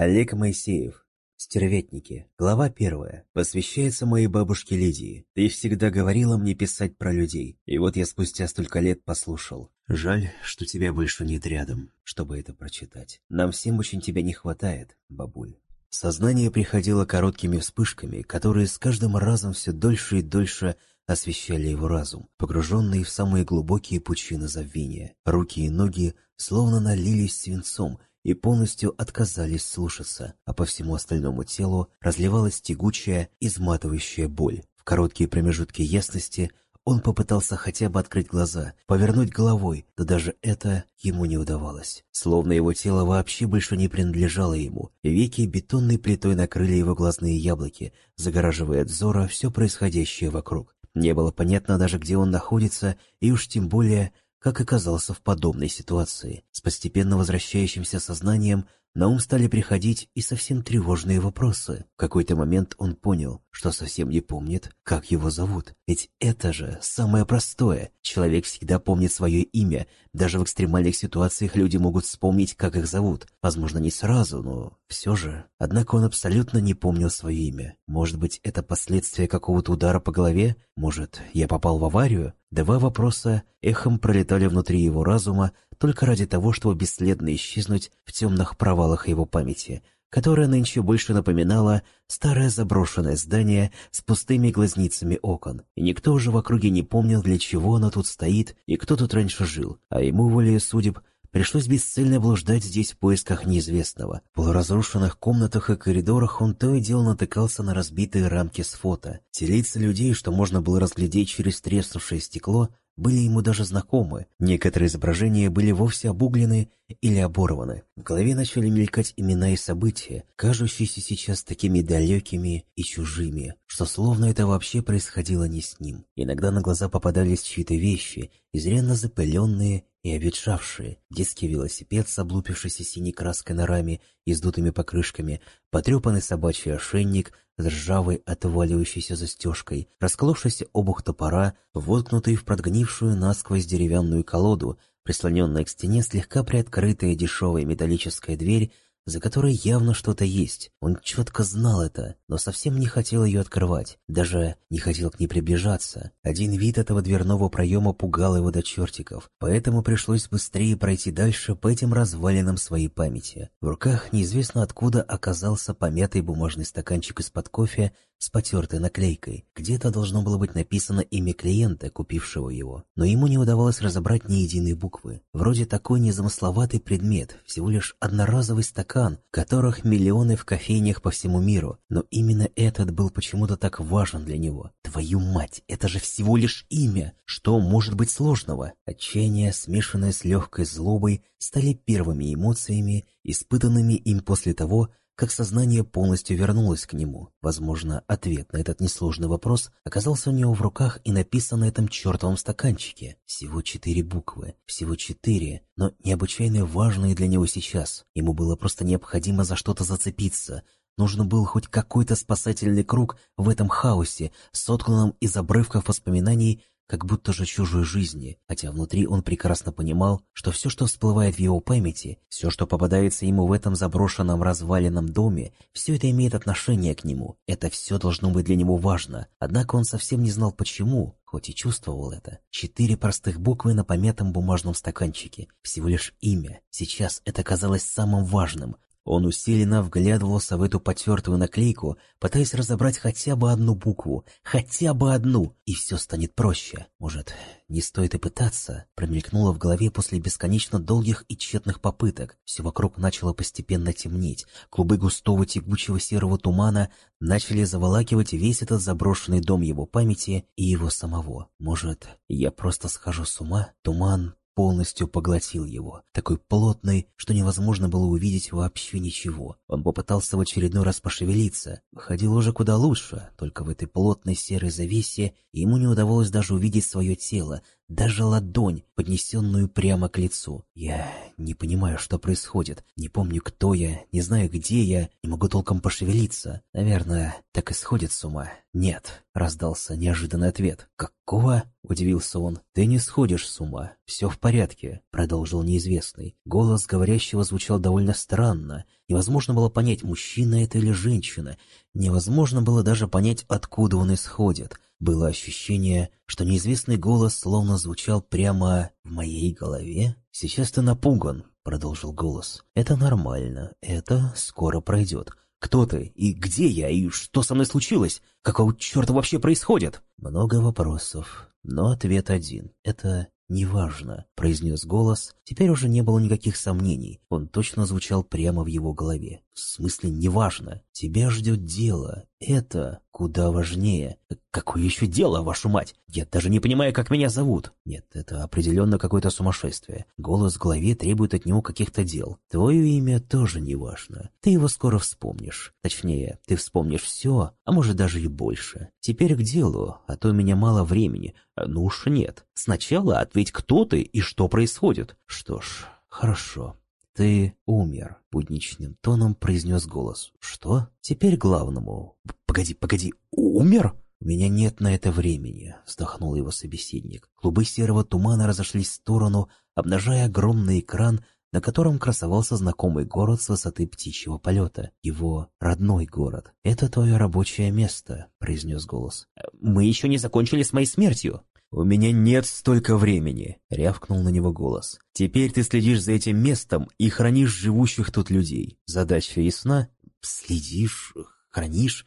Олег Моисеев. Стерветники. Глава первая. Посвящается моей бабушке Лидии. Ты всегда говорила мне писать про людей, и вот я спустя столько лет послушал. Жаль, что тебя больше нет рядом, чтобы это прочитать. Нам всем очень тебя не хватает, бабуль. Сознание приходило короткими вспышками, которые с каждым разом все дольше и дольше освещали его разум, погруженный в самые глубокие пучины забвения. Руки и ноги словно налились свинцом, и полностью отказались слушаться, а по всему остальному телу разливалась тягучая, изматывающая боль. В короткие промежутки ясности он попытался хотя бы открыть глаза, повернуть головой, но даже это ему не удавалось. Словно его тело вообще больше не принадлежало ему. Веки бетонной плитой накрыли его глазные яблоки, загораживая от взора все происходящее вокруг. Не было понятно даже, где он находится, и уж тем более, как оказался в подобной ситуации. С постепенно возвращающимся сознанием на ум стали приходить и совсем тревожные вопросы. В какой-то момент он понял, что совсем не помнит, как его зовут. Ведь это же самое простое. Человек всегда помнит свое имя. Даже в экстремальных ситуациях люди могут вспомнить, как их зовут. Возможно, не сразу, но все же. Однако он абсолютно не помнил свое имя. Может быть, это последствия какого-то удара по голове? Может, я попал в аварию? Два вопроса эхом пролетали внутри его разума только ради того, чтобы бесследно исчезнуть в темных провалах его памяти, которая нынче больше напоминала старое заброшенное здание с пустыми глазницами окон. И никто уже в округе не помнил, для чего оно тут стоит и кто тут раньше жил, а ему, волею судеб, Пришлось бесцельно блуждать здесь в поисках неизвестного. В полуразрушенных комнатах и коридорах он то и дело натыкался на разбитые рамки с фото. Те лица людей, что можно было разглядеть через треснувшее стекло, были ему даже знакомы. Некоторые изображения были вовсе обуглены или оборваны. В голове начали мелькать имена и события, кажущиеся сейчас такими далекими и чужими, что словно это вообще происходило не с ним. Иногда на глаза попадались чьи-то вещи, изрядно запыленные и обветшавшие. Детский велосипед с облупившейся синей краской на раме и сдутыми покрышками, потрепанный собачий ошейник с ржавой отваливающейся застежкой, расколовшийся обух топора, воткнутый в прогнившую насквозь деревянную колоду, прислоненная к стене слегка приоткрытая дешевая металлическая дверь за которой явно что-то есть. Он четко знал это, но совсем не хотел ее открывать, даже не хотел к ней приближаться. Один вид этого дверного проема пугал его до чертиков, поэтому пришлось быстрее пройти дальше по этим развалинам своей памяти. В руках неизвестно откуда оказался помятый бумажный стаканчик из-под кофе с потертой наклейкой. Где-то должно было быть написано имя клиента, купившего его. Но ему не удавалось разобрать ни единой буквы. Вроде такой незамысловатый предмет, всего лишь одноразовый стакан, которых миллионы в кофейнях по всему миру. Но именно этот был почему-то так важен для него. Твою мать, это же всего лишь имя! Что может быть сложного? Отчаяние, смешанное с легкой злобой, стали первыми эмоциями, испытанными им после того, как сознание полностью вернулось к нему. Возможно, ответ на этот несложный вопрос оказался у него в руках и написан на этом чертовом стаканчике. Всего четыре буквы, всего четыре, но необычайно важные для него сейчас. Ему было просто необходимо за что-то зацепиться, Нужен был хоть какой-то спасательный круг в этом хаосе, сотканном из обрывков воспоминаний, как будто же чужой жизни, хотя внутри он прекрасно понимал, что все, что всплывает в его памяти, все, что попадается ему в этом заброшенном разваленном доме, все это имеет отношение к нему. Это все должно быть для него важно. Однако он совсем не знал почему, хоть и чувствовал это. Четыре простых буквы на помятом бумажном стаканчике. Всего лишь имя. Сейчас это казалось самым важным, он усиленно вглядывался в эту потертую наклейку, пытаясь разобрать хотя бы одну букву, хотя бы одну, и все станет проще. Может, не стоит и пытаться? Промелькнуло в голове после бесконечно долгих и тщетных попыток. Все вокруг начало постепенно темнеть. Клубы густого тягучего серого тумана начали заволакивать весь этот заброшенный дом его памяти и его самого. Может, я просто схожу с ума? Туман полностью поглотил его, такой плотный, что невозможно было увидеть вообще ничего. Он попытался в очередной раз пошевелиться, выходил уже куда лучше, только в этой плотной серой завесе ему не удавалось даже увидеть свое тело, даже ладонь, поднесенную прямо к лицу. Я не понимаю, что происходит, не помню, кто я, не знаю, где я, не могу толком пошевелиться. Наверное, так и сходит с ума. «Нет», — раздался неожиданный ответ. «Какого?» — удивился он. «Ты не сходишь с ума. Все в порядке», — продолжил неизвестный. Голос говорящего звучал довольно странно. Невозможно было понять, мужчина это или женщина. Невозможно было даже понять, откуда он исходит. Было ощущение, что неизвестный голос словно звучал прямо в моей голове. «Сейчас ты напуган», — продолжил голос. «Это нормально. Это скоро пройдет. Кто ты? И где я? И что со мной случилось? Какого черта вообще происходит?» Много вопросов, но ответ один. Это «Неважно», — произнес голос. Теперь уже не было никаких сомнений. Он точно звучал прямо в его голове. «В смысле неважно? Тебя ждет дело. Это куда важнее. Какое еще дело, вашу мать? Я даже не понимаю, как меня зовут. Нет, это определенно какое-то сумасшествие. Голос в голове требует от него каких-то дел. Твое имя тоже не важно. Ты его скоро вспомнишь. Точнее, ты вспомнишь все, а может даже и больше. Теперь к делу, а то у меня мало времени. Ну уж нет. Сначала ответь, кто ты и что происходит. Что ж, хорошо. «Ты умер», — будничным тоном произнес голос. «Что? Теперь главному». «Погоди, погоди, умер?» «У меня нет на это времени», — вздохнул его собеседник. Клубы серого тумана разошлись в сторону, обнажая огромный экран, на котором красовался знакомый город с высоты птичьего полета. Его родной город. «Это твое рабочее место», — произнес голос. «Мы еще не закончили с моей смертью». «У меня нет столько времени», — рявкнул на него голос. «Теперь ты следишь за этим местом и хранишь живущих тут людей. Задача ясна?» «Следишь? Хранишь?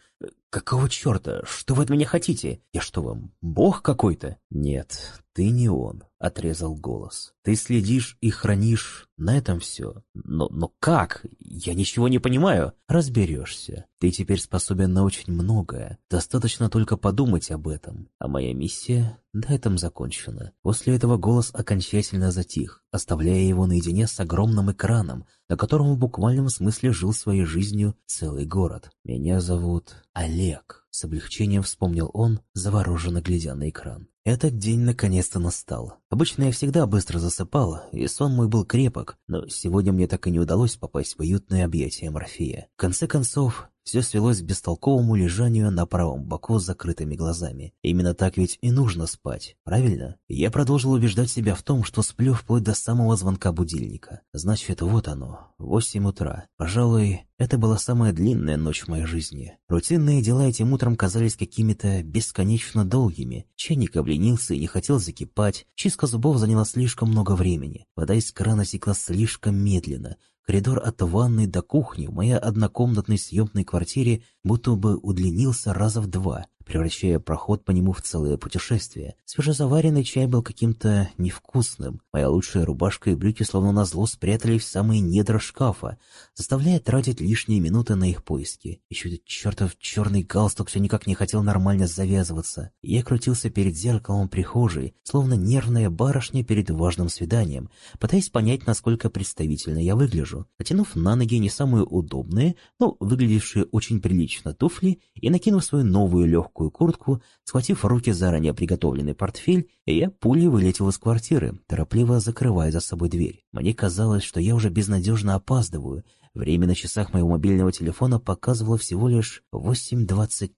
Какого черта? Что вы от меня хотите? Я что вам, бог какой-то?» «Нет, ты не он», — отрезал голос. «Ты следишь и хранишь. На этом все. Но, но как? Я ничего не понимаю. Разберешься. Ты теперь способен на очень многое. Достаточно только подумать об этом. А моя миссия на этом закончена». После этого голос окончательно затих, оставляя его наедине с огромным экраном, на котором в буквальном смысле жил своей жизнью целый город. «Меня зовут Олег», — с облегчением вспомнил он, завороженно глядя на экран. Этот день наконец-то настал. Обычно я всегда быстро засыпал, и сон мой был крепок, но сегодня мне так и не удалось попасть в уютное объятие Морфея. В конце концов, все свелось к бестолковому лежанию на правом боку с закрытыми глазами. Именно так ведь и нужно спать, правильно? Я продолжил убеждать себя в том, что сплю вплоть до самого звонка будильника. Значит, вот оно, восемь утра. Пожалуй, это была самая длинная ночь в моей жизни. Рутинные дела этим утром казались какими-то бесконечно долгими. Чайник обленился и не хотел закипать. Чистка зубов заняла слишком много времени. Вода из крана текла слишком медленно. Коридор от ванной до кухни в моей однокомнатной съемной квартире будто бы удлинился раза в два превращая проход по нему в целое путешествие. Свежезаваренный чай был каким-то невкусным. Моя лучшая рубашка и брюки словно назло спрятались в самые недра шкафа, заставляя тратить лишние минуты на их поиски. Еще этот чертов черный галстук все никак не хотел нормально завязываться. Я крутился перед зеркалом прихожей, словно нервная барышня перед важным свиданием, пытаясь понять, насколько представительно я выгляжу. Натянув на ноги не самые удобные, но выглядевшие очень прилично туфли и накинув свою новую легкую легкую куртку, схватив в руки заранее приготовленный портфель, я пулей вылетел из квартиры, торопливо закрывая за собой дверь. Мне казалось, что я уже безнадежно опаздываю. Время на часах моего мобильного телефона показывало всего лишь 8.25.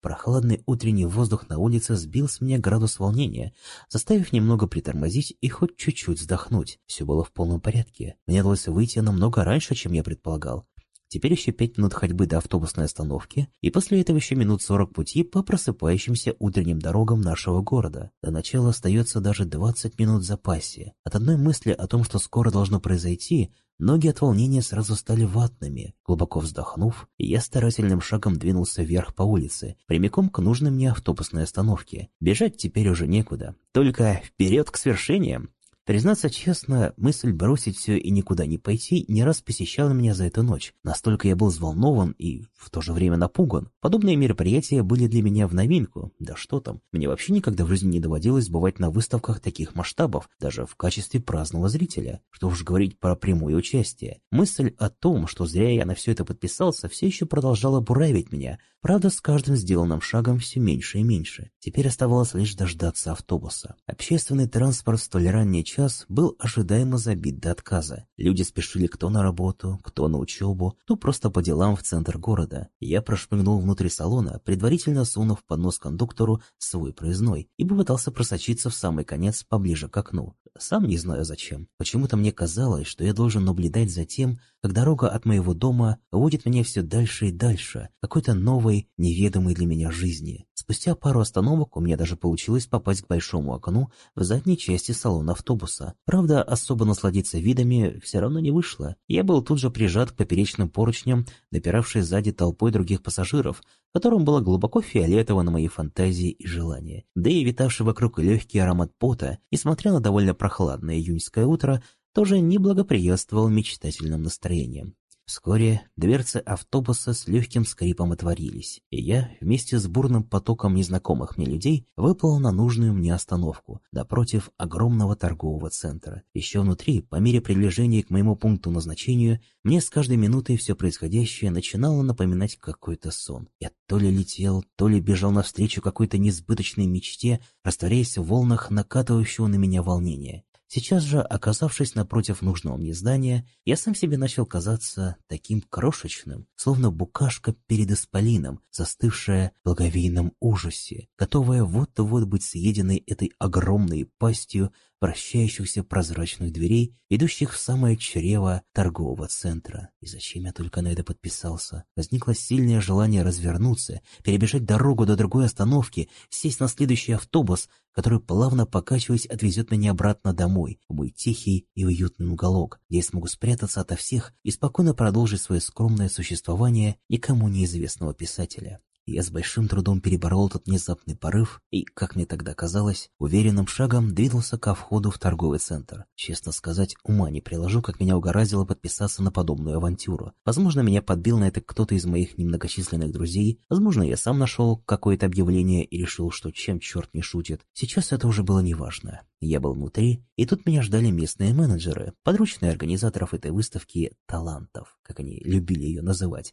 Прохладный утренний воздух на улице сбил с меня градус волнения, заставив немного притормозить и хоть чуть-чуть вздохнуть. Все было в полном порядке. Мне удалось выйти намного раньше, чем я предполагал. Теперь еще пять минут ходьбы до автобусной остановки, и после этого еще минут сорок пути по просыпающимся утренним дорогам нашего города. До начала остается даже двадцать минут в запасе. От одной мысли о том, что скоро должно произойти, ноги от волнения сразу стали ватными. Глубоко вздохнув, я старательным шагом двинулся вверх по улице, прямиком к нужной мне автобусной остановке. Бежать теперь уже некуда. Только вперед к свершениям. Признаться честно, мысль бросить все и никуда не пойти не раз посещала меня за эту ночь. Настолько я был взволнован и в то же время напуган. Подобные мероприятия были для меня в новинку. Да что там, мне вообще никогда в жизни не доводилось бывать на выставках таких масштабов, даже в качестве праздного зрителя. Что уж говорить про прямое участие. Мысль о том, что зря я на все это подписался, все еще продолжала буравить меня. Правда, с каждым сделанным шагом все меньше и меньше. Теперь оставалось лишь дождаться автобуса. Общественный транспорт в столь ранний час был ожидаемо забит до отказа. Люди спешили кто на работу, кто на учебу, кто просто по делам в центр города. Я прошмыгнул внутрь салона, предварительно сунув под нос кондуктору свой проездной, и попытался просочиться в самый конец поближе к окну. Сам не знаю зачем. Почему-то мне казалось, что я должен наблюдать за тем, как дорога от моего дома водит меня все дальше и дальше, какой-то новой, неведомой для меня жизни. Спустя пару остановок у меня даже получилось попасть к большому окну в задней части салона автобуса. Правда, особо насладиться видами все равно не вышло. Я был тут же прижат к поперечным поручням, напиравшей сзади толпой других пассажиров, которым было глубоко фиолетово на мои фантазии и желания. Да и витавший вокруг легкий аромат пота, несмотря на довольно прохладное июньское утро, тоже не благоприятствовал мечтательным настроением. Вскоре дверцы автобуса с легким скрипом отворились, и я, вместе с бурным потоком незнакомых мне людей, выплыл на нужную мне остановку, напротив огромного торгового центра. Еще внутри, по мере приближения к моему пункту назначения, мне с каждой минутой все происходящее начинало напоминать какой-то сон. Я то ли летел, то ли бежал навстречу какой-то несбыточной мечте, растворяясь в волнах накатывающего на меня волнения. Сейчас же, оказавшись напротив нужного мне здания, я сам себе начал казаться таким крошечным, словно букашка перед исполином, застывшая в благовейном ужасе, готовая вот-вот быть съеденной этой огромной пастью вращающихся прозрачных дверей, идущих в самое чрево торгового центра. И зачем я только на это подписался? Возникло сильное желание развернуться, перебежать дорогу до другой остановки, сесть на следующий автобус, который, плавно покачиваясь, отвезет меня обратно домой, в мой тихий и уютный уголок, где я смогу спрятаться ото всех и спокойно продолжить свое скромное существование никому неизвестного писателя. Я с большим трудом переборол этот внезапный порыв и, как мне тогда казалось, уверенным шагом двинулся ко входу в торговый центр. Честно сказать, ума не приложу, как меня угораздило подписаться на подобную авантюру. Возможно, меня подбил на это кто-то из моих немногочисленных друзей, возможно, я сам нашел какое-то объявление и решил, что чем черт не шутит. Сейчас это уже было неважно. Я был внутри, и тут меня ждали местные менеджеры, подручные организаторов этой выставки талантов, как они любили ее называть.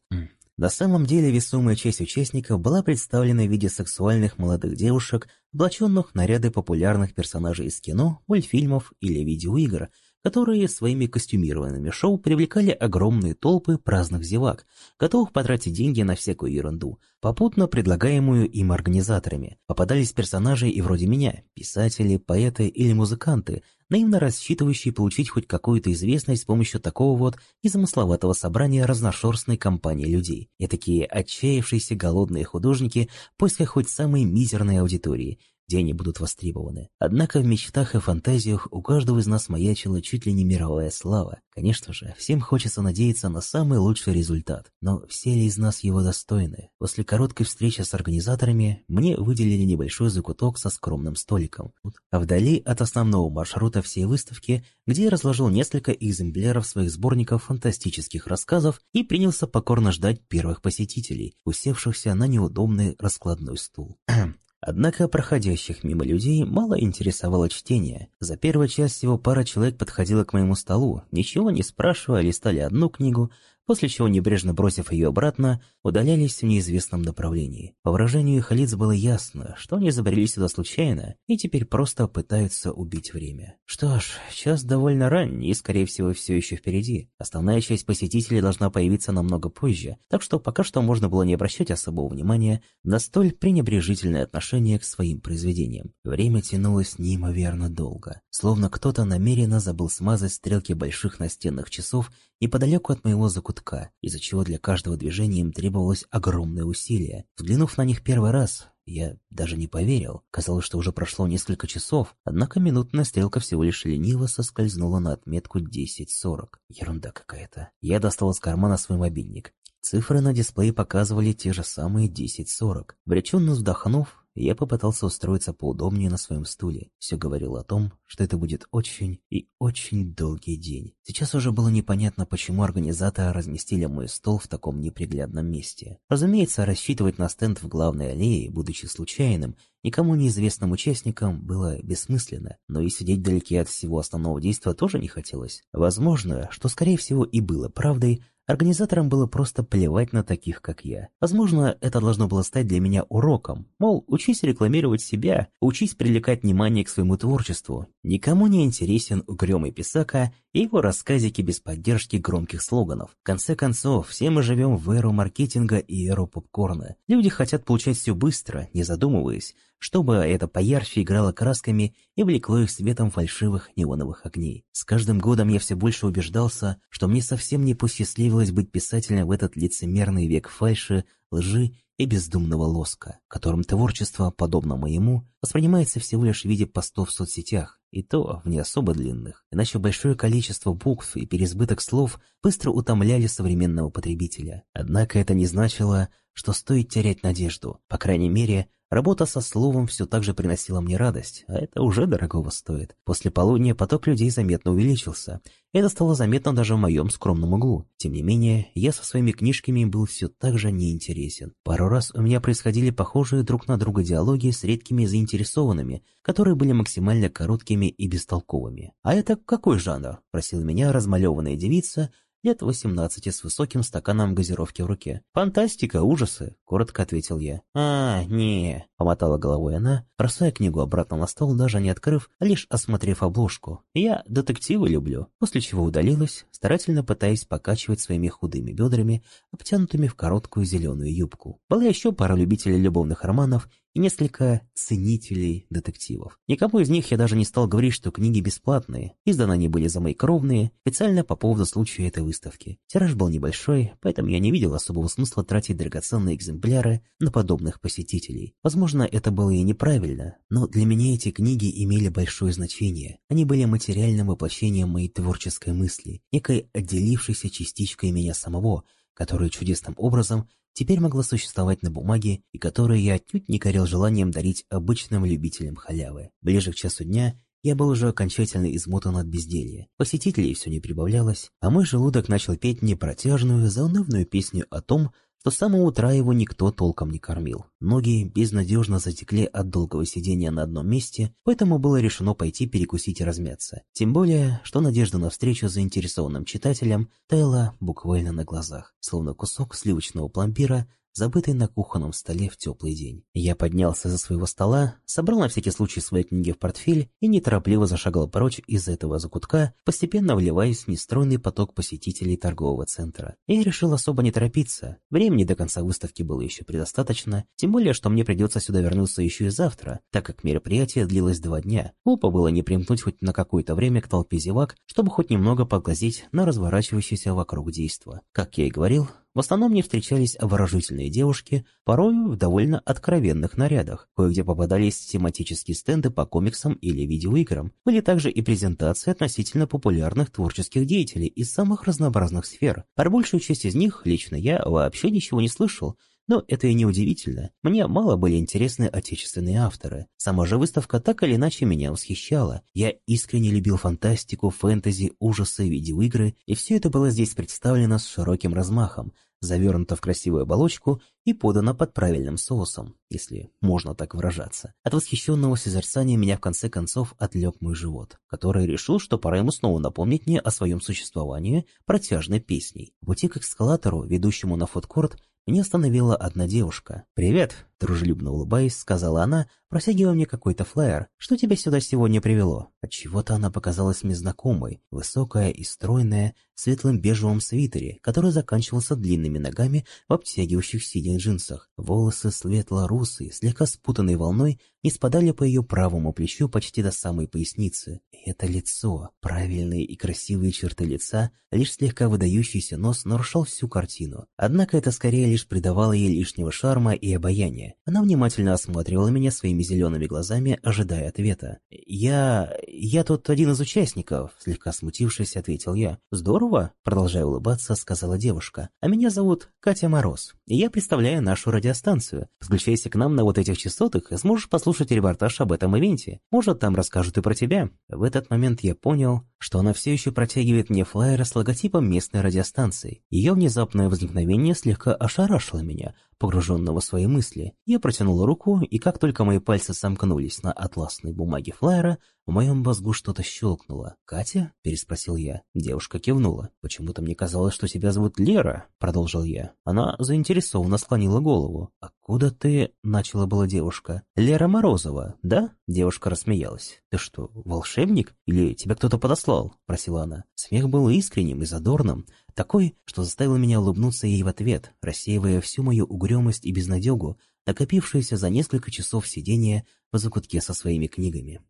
На самом деле весомая часть участников была представлена в виде сексуальных молодых девушек, облаченных в наряды популярных персонажей из кино, мультфильмов или видеоигр, которые своими костюмированными шоу привлекали огромные толпы праздных зевак, готовых потратить деньги на всякую ерунду, попутно предлагаемую им организаторами. Попадались персонажи и вроде меня, писатели, поэты или музыканты, наивно рассчитывающие получить хоть какую-то известность с помощью такого вот незамысловатого собрания разношерстной компании людей. И такие отчаявшиеся голодные художники в поисках хоть самой мизерной аудитории – где они будут востребованы. Однако в мечтах и фантазиях у каждого из нас маячила чуть ли не мировая слава. Конечно же, всем хочется надеяться на самый лучший результат, но все ли из нас его достойны? После короткой встречи с организаторами мне выделили небольшой закуток со скромным столиком. А вдали от основного маршрута всей выставки, где я разложил несколько экземпляров своих сборников фантастических рассказов и принялся покорно ждать первых посетителей, усевшихся на неудобный раскладной стул. Однако проходящих мимо людей мало интересовало чтение. За первый час всего пара человек подходила к моему столу, ничего не спрашивая, листали одну книгу, после чего, небрежно бросив ее обратно, удалялись в неизвестном направлении. По выражению их лиц было ясно, что они забрели сюда случайно и теперь просто пытаются убить время. Что ж, час довольно ранний и, скорее всего, все еще впереди. Основная часть посетителей должна появиться намного позже, так что пока что можно было не обращать особого внимания на столь пренебрежительное отношение к своим произведениям. Время тянулось неимоверно долго, словно кто-то намеренно забыл смазать стрелки больших настенных часов неподалеку от моего закутка, из-за чего для каждого движения им требовалось огромное усилие. Взглянув на них первый раз, я даже не поверил. Казалось, что уже прошло несколько часов, однако минутная стрелка всего лишь лениво соскользнула на отметку 10.40. Ерунда какая-то. Я достал из кармана свой мобильник. Цифры на дисплее показывали те же самые 10.40. Вреченно вздохнув, Я попытался устроиться поудобнее на своем стуле. Все говорил о том, что это будет очень и очень долгий день. Сейчас уже было непонятно, почему организаторы разместили мой стол в таком неприглядном месте. Разумеется, рассчитывать на стенд в главной аллее, будучи случайным, никому неизвестным участникам было бессмысленно, но и сидеть вдалеке от всего основного действия тоже не хотелось. Возможно, что скорее всего и было правдой, Организаторам было просто плевать на таких, как я. Возможно, это должно было стать для меня уроком. Мол, учись рекламировать себя, учись привлекать внимание к своему творчеству. Никому не интересен угрюмый писака и его рассказики без поддержки громких слоганов. В конце концов, все мы живем в эру маркетинга и эру попкорна. Люди хотят получать все быстро, не задумываясь, чтобы это поярче играло красками и влекло их светом фальшивых неоновых огней. С каждым годом я все больше убеждался, что мне совсем не посчастливилось быть писателем в этот лицемерный век фальши, лжи и бездумного лоска, которым творчество, подобно моему, воспринимается всего лишь в виде постов в соцсетях, и то в не особо длинных, иначе большое количество букв и переизбыток слов быстро утомляли современного потребителя. Однако это не значило, что стоит терять надежду, по крайней мере, Работа со словом все так же приносила мне радость, а это уже дорогого стоит. После полудня поток людей заметно увеличился. Это стало заметно даже в моем скромном углу. Тем не менее, я со своими книжками был все так же неинтересен. Пару раз у меня происходили похожие друг на друга диалоги с редкими заинтересованными, которые были максимально короткими и бестолковыми. «А это какой жанр?» – просила меня размалеванная девица – лет 18 с высоким стаканом газировки в руке. «Фантастика, ужасы», — коротко ответил я. «А, не», — помотала головой она, бросая книгу обратно на стол, даже не открыв, а лишь осмотрев обложку. «Я детективы люблю», после чего удалилась, старательно пытаясь покачивать своими худыми бедрами, обтянутыми в короткую зеленую юбку. Была еще пара любителей любовных романов и несколько ценителей детективов. Никому из них я даже не стал говорить, что книги бесплатные. Изданы они были за мои кровные, специально по поводу случая этой выставки. Тираж был небольшой, поэтому я не видел особого смысла тратить драгоценные экземпляры на подобных посетителей. Возможно, это было и неправильно, но для меня эти книги имели большое значение. Они были материальным воплощением моей творческой мысли, некой отделившейся частичкой меня самого, которая чудесным образом теперь могла существовать на бумаге и которую я отнюдь не корил желанием дарить обычным любителям халявы. Ближе к часу дня я был уже окончательно измотан от безделья. Посетителей все не прибавлялось, а мой желудок начал петь непротяжную, заунывную песню о том, с самого утра его никто толком не кормил. Ноги безнадежно затекли от долгого сидения на одном месте, поэтому было решено пойти перекусить и размяться. Тем более, что надежда на встречу с заинтересованным читателем таяла буквально на глазах, словно кусок сливочного пломбира забытый на кухонном столе в теплый день. Я поднялся за своего стола, собрал на всякий случай свои книги в портфель и неторопливо зашагал прочь из этого закутка, постепенно вливаясь в нестройный поток посетителей торгового центра. Я решил особо не торопиться. Времени до конца выставки было еще предостаточно, тем более, что мне придется сюда вернуться еще и завтра, так как мероприятие длилось два дня. Глупо было не примкнуть хоть на какое-то время к толпе зевак, чтобы хоть немного поглазеть на разворачивающееся вокруг действо. Как я и говорил, в основном мне встречались обворожительные девушки, порою в довольно откровенных нарядах. Кое-где попадались тематические стенды по комиксам или видеоиграм. Были также и презентации относительно популярных творческих деятелей из самых разнообразных сфер. Про большую часть из них лично я вообще ничего не слышал, но это и не удивительно. Мне мало были интересны отечественные авторы. Сама же выставка так или иначе меня восхищала. Я искренне любил фантастику, фэнтези, ужасы, видеоигры, и все это было здесь представлено с широким размахом, завернуто в красивую оболочку и подано под правильным соусом, если можно так выражаться. От восхищенного созерцания меня в конце концов отлег мой живот, который решил, что пора ему снова напомнить мне о своем существовании протяжной песней. В пути к эскалатору, ведущему на фудкорт, меня остановила одна девушка. «Привет!» – дружелюбно улыбаясь, сказала она, протягивая мне какой-то флаер. «Что тебя сюда сегодня привело?» Отчего-то она показалась мне знакомой, высокая и стройная, в светлом бежевом свитере, который заканчивался длинными ногами в обтягивающих синих джинсах. Волосы светло-русые, слегка спутанной волной, не спадали по ее правому плечу почти до самой поясницы. И это лицо, правильные и красивые черты лица, лишь слегка выдающийся нос нарушал всю картину. Однако это скорее лишь придавало ей лишнего шарма и обаяния. Она внимательно осматривала меня своими зелеными глазами, ожидая ответа. «Я... я тут один из участников», — слегка смутившись, ответил я. «Здорово здорово!» — продолжая улыбаться, сказала девушка. «А меня зовут Катя Мороз, и я представляю нашу радиостанцию. Подключайся к нам на вот этих частотах и сможешь послушать репортаж об этом ивенте. Может, там расскажут и про тебя». В этот момент я понял, что она все еще протягивает мне флаер с логотипом местной радиостанции. Ее внезапное возникновение слегка ошарашило меня, погруженного в свои мысли. Я протянул руку, и как только мои пальцы сомкнулись на атласной бумаге флайера, в моем мозгу что-то щелкнуло. «Катя?» – переспросил я. Девушка кивнула. «Почему-то мне казалось, что тебя зовут Лера», – продолжил я. Она заинтересованно склонила голову. «Откуда ты?» – начала была девушка. «Лера Морозова, да?» Девушка рассмеялась. «Ты что, волшебник? Или тебя кто-то подослал?» – просила она. Смех был искренним и задорным, такой, что заставил меня улыбнуться ей в ответ, рассеивая всю мою угрюмость и безнадегу, накопившуюся за несколько часов сидения в закутке со своими книгами.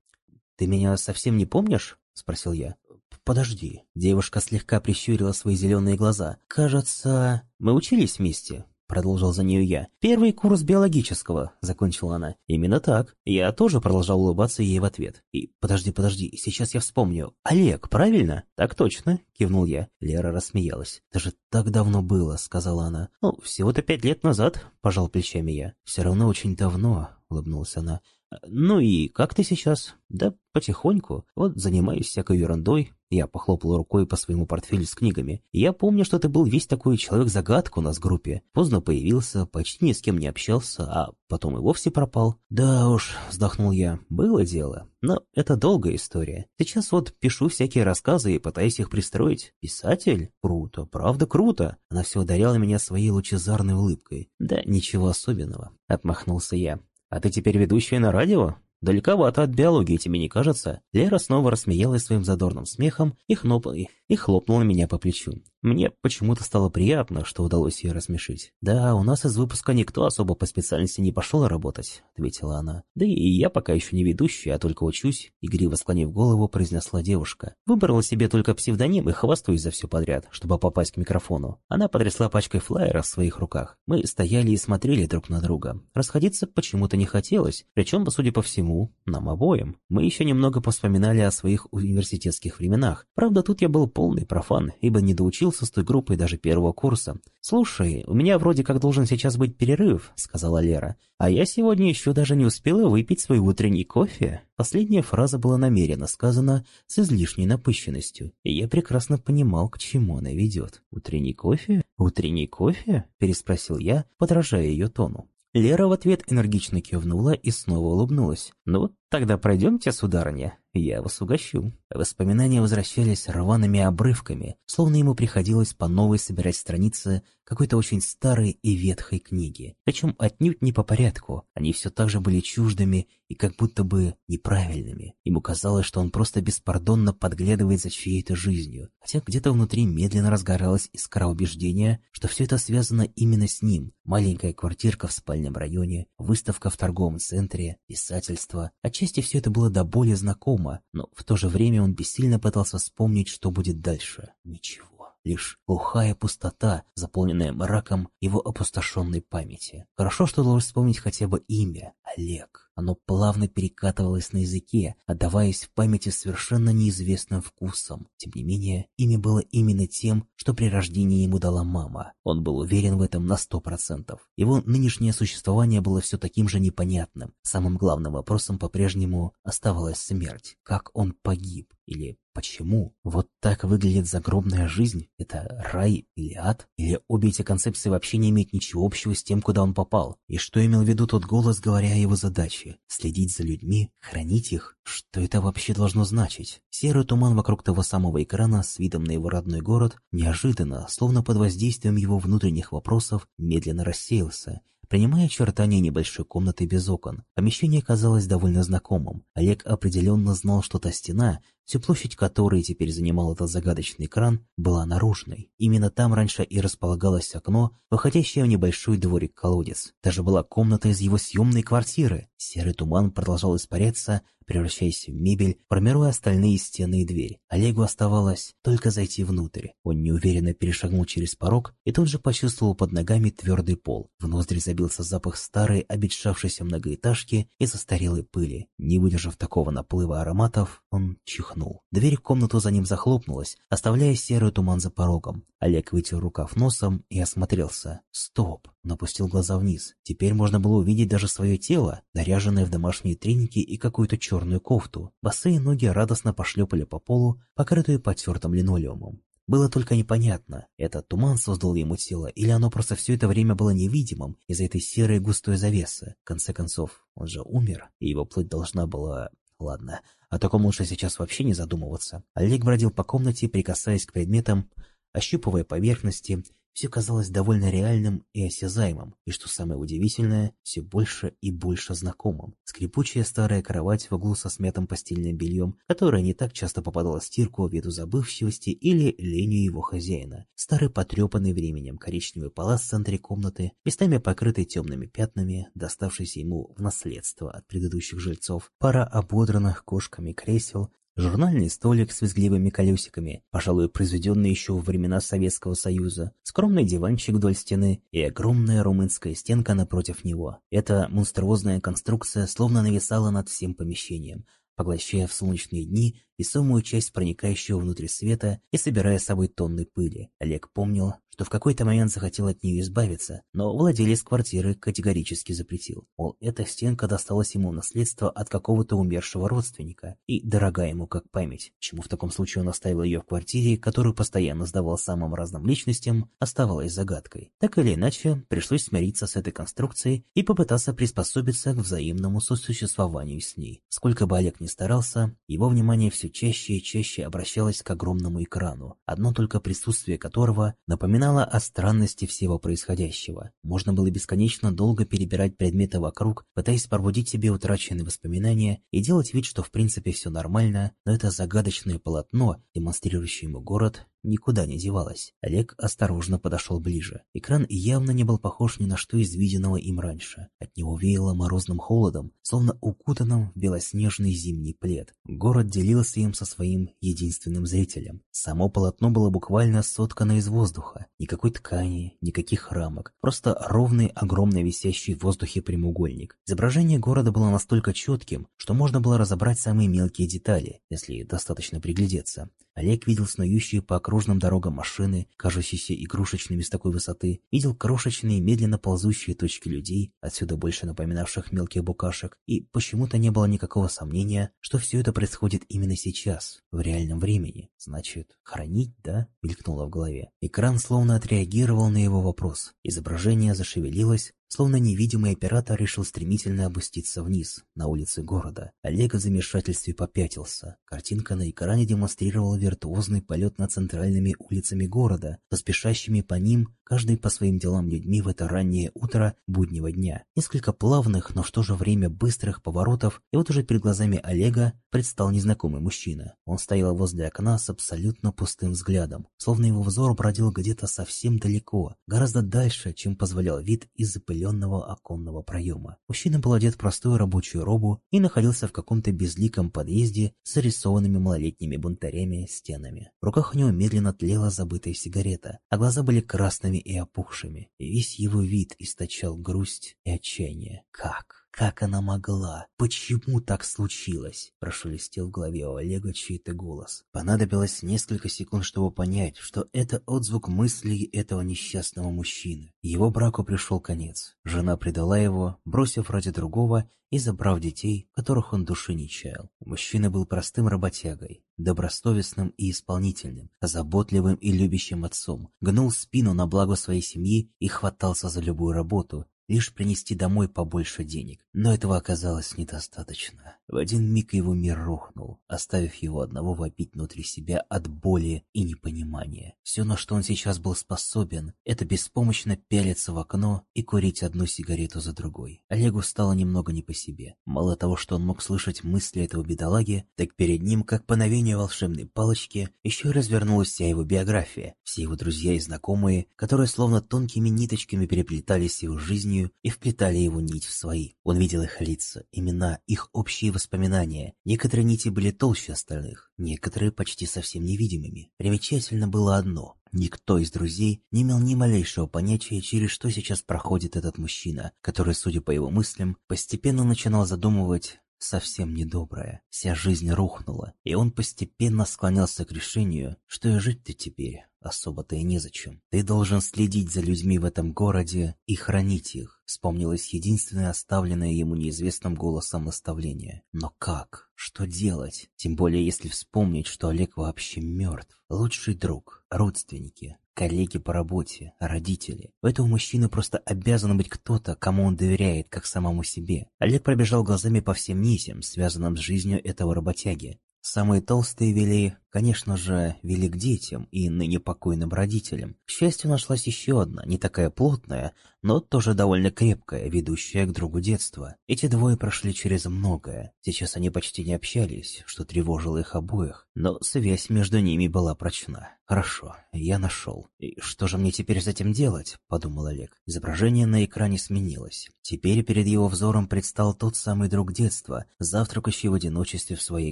«Ты меня совсем не помнишь?» — спросил я. «Подожди». Девушка слегка прищурила свои зеленые глаза. «Кажется, мы учились вместе. Продолжил за нее я. «Первый курс биологического», — закончила она. «Именно так». Я тоже продолжал улыбаться ей в ответ. «И подожди, подожди, сейчас я вспомню. Олег, правильно?» «Так точно», — кивнул я. Лера рассмеялась. «Это же так давно было», — сказала она. «Ну, всего-то пять лет назад», — пожал плечами я. «Все равно очень давно», — улыбнулась она. «Ну и как ты сейчас?» «Да потихоньку. Вот занимаюсь всякой ерундой». Я похлопал рукой по своему портфелю с книгами. «Я помню, что ты был весь такой человек-загадка у нас в группе. Поздно появился, почти ни с кем не общался, а потом и вовсе пропал». «Да уж», — вздохнул я, — «было дело. Но это долгая история. Сейчас вот пишу всякие рассказы и пытаюсь их пристроить. Писатель? Круто, правда круто». Она все ударяла меня своей лучезарной улыбкой. «Да ничего особенного», — отмахнулся я. «А ты теперь ведущая на радио?» Далековато от биологии, тебе не кажется? Лера снова рассмеялась своим задорным смехом и, хноп... и хлопнула меня по плечу. Мне почему-то стало приятно, что удалось ее рассмешить. «Да, у нас из выпуска никто особо по специальности не пошел работать», — ответила она. «Да и я пока еще не ведущий, а только учусь», — игриво склонив голову, произнесла девушка. «Выбрала себе только псевдоним и хвастаюсь за все подряд, чтобы попасть к микрофону». Она потрясла пачкой флайеров в своих руках. Мы стояли и смотрели друг на друга. Расходиться почему-то не хотелось, причем, судя по всему, нам обоим. Мы еще немного поспоминали о своих университетских временах. Правда, тут я был полный профан, ибо не доучился с той группой даже первого курса. «Слушай, у меня вроде как должен сейчас быть перерыв», — сказала Лера. «А я сегодня еще даже не успела выпить свой утренний кофе». Последняя фраза была намеренно сказана с излишней напыщенностью, и я прекрасно понимал, к чему она ведет. «Утренний кофе? Утренний кофе?» — переспросил я, подражая ее тону. Лера в ответ энергично кивнула и снова улыбнулась. «Ну, тогда пройдемте, сударыня, я вас угощу». Воспоминания возвращались рваными обрывками, словно ему приходилось по новой собирать страницы какой-то очень старой и ветхой книги. Причем отнюдь не по порядку, они все так же были чуждыми и как будто бы неправильными. Ему казалось, что он просто беспардонно подглядывает за чьей-то жизнью, хотя где-то внутри медленно разгоралась искра убеждения, что все это связано именно с ним. Маленькая квартирка в спальном районе, выставка в торговом центре, писательство. Отчасти все это было до боли знакомо, но в то же время он бессильно пытался вспомнить, что будет дальше. Ничего лишь глухая пустота, заполненная мраком его опустошенной памяти. Хорошо, что удалось вспомнить хотя бы имя — Олег. Оно плавно перекатывалось на языке, отдаваясь в памяти совершенно неизвестным вкусом. Тем не менее, имя было именно тем, что при рождении ему дала мама. Он был уверен в этом на сто процентов. Его нынешнее существование было все таким же непонятным. Самым главным вопросом по-прежнему оставалась смерть. Как он погиб? Или Почему? Вот так выглядит загробная жизнь? Это рай или ад? Или обе эти концепции вообще не имеют ничего общего с тем, куда он попал? И что имел в виду тот голос, говоря о его задаче? Следить за людьми? Хранить их? Что это вообще должно значить? Серый туман вокруг того самого экрана с видом на его родной город неожиданно, словно под воздействием его внутренних вопросов, медленно рассеялся, принимая очертания небольшой комнаты без окон. Помещение казалось довольно знакомым. Олег определенно знал, что та стена, Всю площадь которой теперь занимал этот загадочный экран, была наружной. Именно там раньше и располагалось окно, выходящее в небольшой дворик-колодец. Даже была комната из его съемной квартиры. Серый туман продолжал испаряться, превращаясь в мебель, формируя остальные стены и дверь. Олегу оставалось только зайти внутрь. Он неуверенно перешагнул через порог и тут же почувствовал под ногами твердый пол. В ноздри забился запах старой, обетшавшейся многоэтажки и застарелой пыли. Не выдержав такого наплыва ароматов, он чихнул вздохнул. Дверь в комнату за ним захлопнулась, оставляя серый туман за порогом. Олег вытер рукав носом и осмотрелся. Стоп! Напустил глаза вниз. Теперь можно было увидеть даже свое тело, наряженное в домашние треники и какую-то черную кофту. Босые ноги радостно пошлепали по полу, покрытые потертым линолеумом. Было только непонятно, этот туман создал ему тело, или оно просто все это время было невидимым из-за этой серой густой завесы. В конце концов, он же умер, и его плоть должна была... Ладно, о таком лучше сейчас вообще не задумываться. Олег бродил по комнате, прикасаясь к предметам, ощупывая поверхности, все казалось довольно реальным и осязаемым, и, что самое удивительное, все больше и больше знакомым. Скрипучая старая кровать в углу со смятым постельным бельем, которое не так часто попадало в стирку ввиду забывчивости или ленью его хозяина. Старый потрепанный временем коричневый палас в центре комнаты, местами покрытый темными пятнами, доставшийся ему в наследство от предыдущих жильцов. Пара ободранных кошками кресел, Журнальный столик с визгливыми колесиками, пожалуй, произведенный еще во времена Советского Союза, скромный диванчик вдоль стены и огромная румынская стенка напротив него. Эта монструозная конструкция словно нависала над всем помещением, поглощая в солнечные дни весомую часть проникающего внутрь света и собирая с собой тонны пыли. Олег помнил, что в какой-то момент захотел от нее избавиться, но владелец квартиры категорически запретил. Мол, эта стенка досталась ему в наследство от какого-то умершего родственника и дорога ему как память. Чему в таком случае он оставил ее в квартире, которую постоянно сдавал самым разным личностям, оставалось загадкой. Так или иначе, пришлось смириться с этой конструкцией и попытаться приспособиться к взаимному сосуществованию с ней. Сколько бы Олег ни старался, его внимание все чаще и чаще обращалось к огромному экрану, одно только присутствие которого напоминало напоминала о странности всего происходящего. Можно было бесконечно долго перебирать предметы вокруг, пытаясь пробудить себе утраченные воспоминания и делать вид, что в принципе все нормально, но это загадочное полотно, демонстрирующее ему город, никуда не девалась. Олег осторожно подошел ближе. Экран явно не был похож ни на что из виденного им раньше. От него веяло морозным холодом, словно укутанным в белоснежный зимний плед. Город делился им со своим единственным зрителем. Само полотно было буквально соткано из воздуха. Никакой ткани, никаких рамок. Просто ровный, огромный висящий в воздухе прямоугольник. Изображение города было настолько четким, что можно было разобрать самые мелкие детали, если достаточно приглядеться. Олег видел снующие по окружным дорогам машины, кажущиеся игрушечными с такой высоты, видел крошечные, медленно ползущие точки людей, отсюда больше напоминавших мелких букашек, и почему-то не было никакого сомнения, что все это происходит именно сейчас, в реальном времени. Значит, хранить, да? мелькнуло в голове. Экран словно отреагировал на его вопрос. Изображение зашевелилось, Словно невидимый оператор решил стремительно опуститься вниз, на улице города. Олег в замешательстве попятился. Картинка на экране демонстрировала виртуозный полет над центральными улицами города, поспешащими по ним, каждый по своим делам людьми в это раннее утро буднего дня. Несколько плавных, но в то же время быстрых поворотов, и вот уже перед глазами Олега предстал незнакомый мужчина. Он стоял возле окна с абсолютно пустым взглядом, словно его взор бродил где-то совсем далеко, гораздо дальше, чем позволял вид из запыленного запыленного оконного проема. Мужчина был одет в простую рабочую робу и находился в каком-то безликом подъезде с рисованными малолетними бунтарями стенами. В руках у него медленно тлела забытая сигарета, а глаза были красными и опухшими, и весь его вид источал грусть и отчаяние. Как? Как она могла? Почему так случилось? Прошелестел в голове у Олега чей-то голос. Понадобилось несколько секунд, чтобы понять, что это отзвук мыслей этого несчастного мужчины. Его браку пришел конец. Жена предала его, бросив ради другого и забрав детей, которых он души не чаял. Мужчина был простым работягой, добросовестным и исполнительным, заботливым и любящим отцом, гнул спину на благо своей семьи и хватался за любую работу, лишь принести домой побольше денег. Но этого оказалось недостаточно. В один миг его мир рухнул, оставив его одного вопить внутри себя от боли и непонимания. Все, на что он сейчас был способен, это беспомощно пялиться в окно и курить одну сигарету за другой. Олегу стало немного не по себе. Мало того, что он мог слышать мысли этого бедолаги, так перед ним, как по новению волшебной палочки, еще и развернулась вся его биография, все его друзья и знакомые, которые словно тонкими ниточками переплетались с его жизнью жизнью и вплетали его нить в свои. Он видел их лица, имена, их общие воспоминания. Некоторые нити были толще остальных, некоторые почти совсем невидимыми. Примечательно было одно. Никто из друзей не имел ни малейшего понятия, через что сейчас проходит этот мужчина, который, судя по его мыслям, постепенно начинал задумывать совсем недоброе. Вся жизнь рухнула, и он постепенно склонялся к решению, что и жить-то теперь особо-то и незачем. Ты должен следить за людьми в этом городе и хранить их. Вспомнилось единственное оставленное ему неизвестным голосом наставление. Но как? Что делать? Тем более, если вспомнить, что Олег вообще мертв. Лучший друг, родственники, коллеги по работе, родители. У этого мужчины просто обязан быть кто-то, кому он доверяет, как самому себе. Олег пробежал глазами по всем нитям, связанным с жизнью этого работяги. Самые толстые вели конечно же, вели к детям и ныне покойным родителям. К счастью, нашлась еще одна, не такая плотная, но тоже довольно крепкая, ведущая к другу детства. Эти двое прошли через многое. Сейчас они почти не общались, что тревожило их обоих, но связь между ними была прочна. «Хорошо, я нашел. И что же мне теперь с этим делать?» – подумал Олег. Изображение на экране сменилось. Теперь перед его взором предстал тот самый друг детства, завтракающий в одиночестве в своей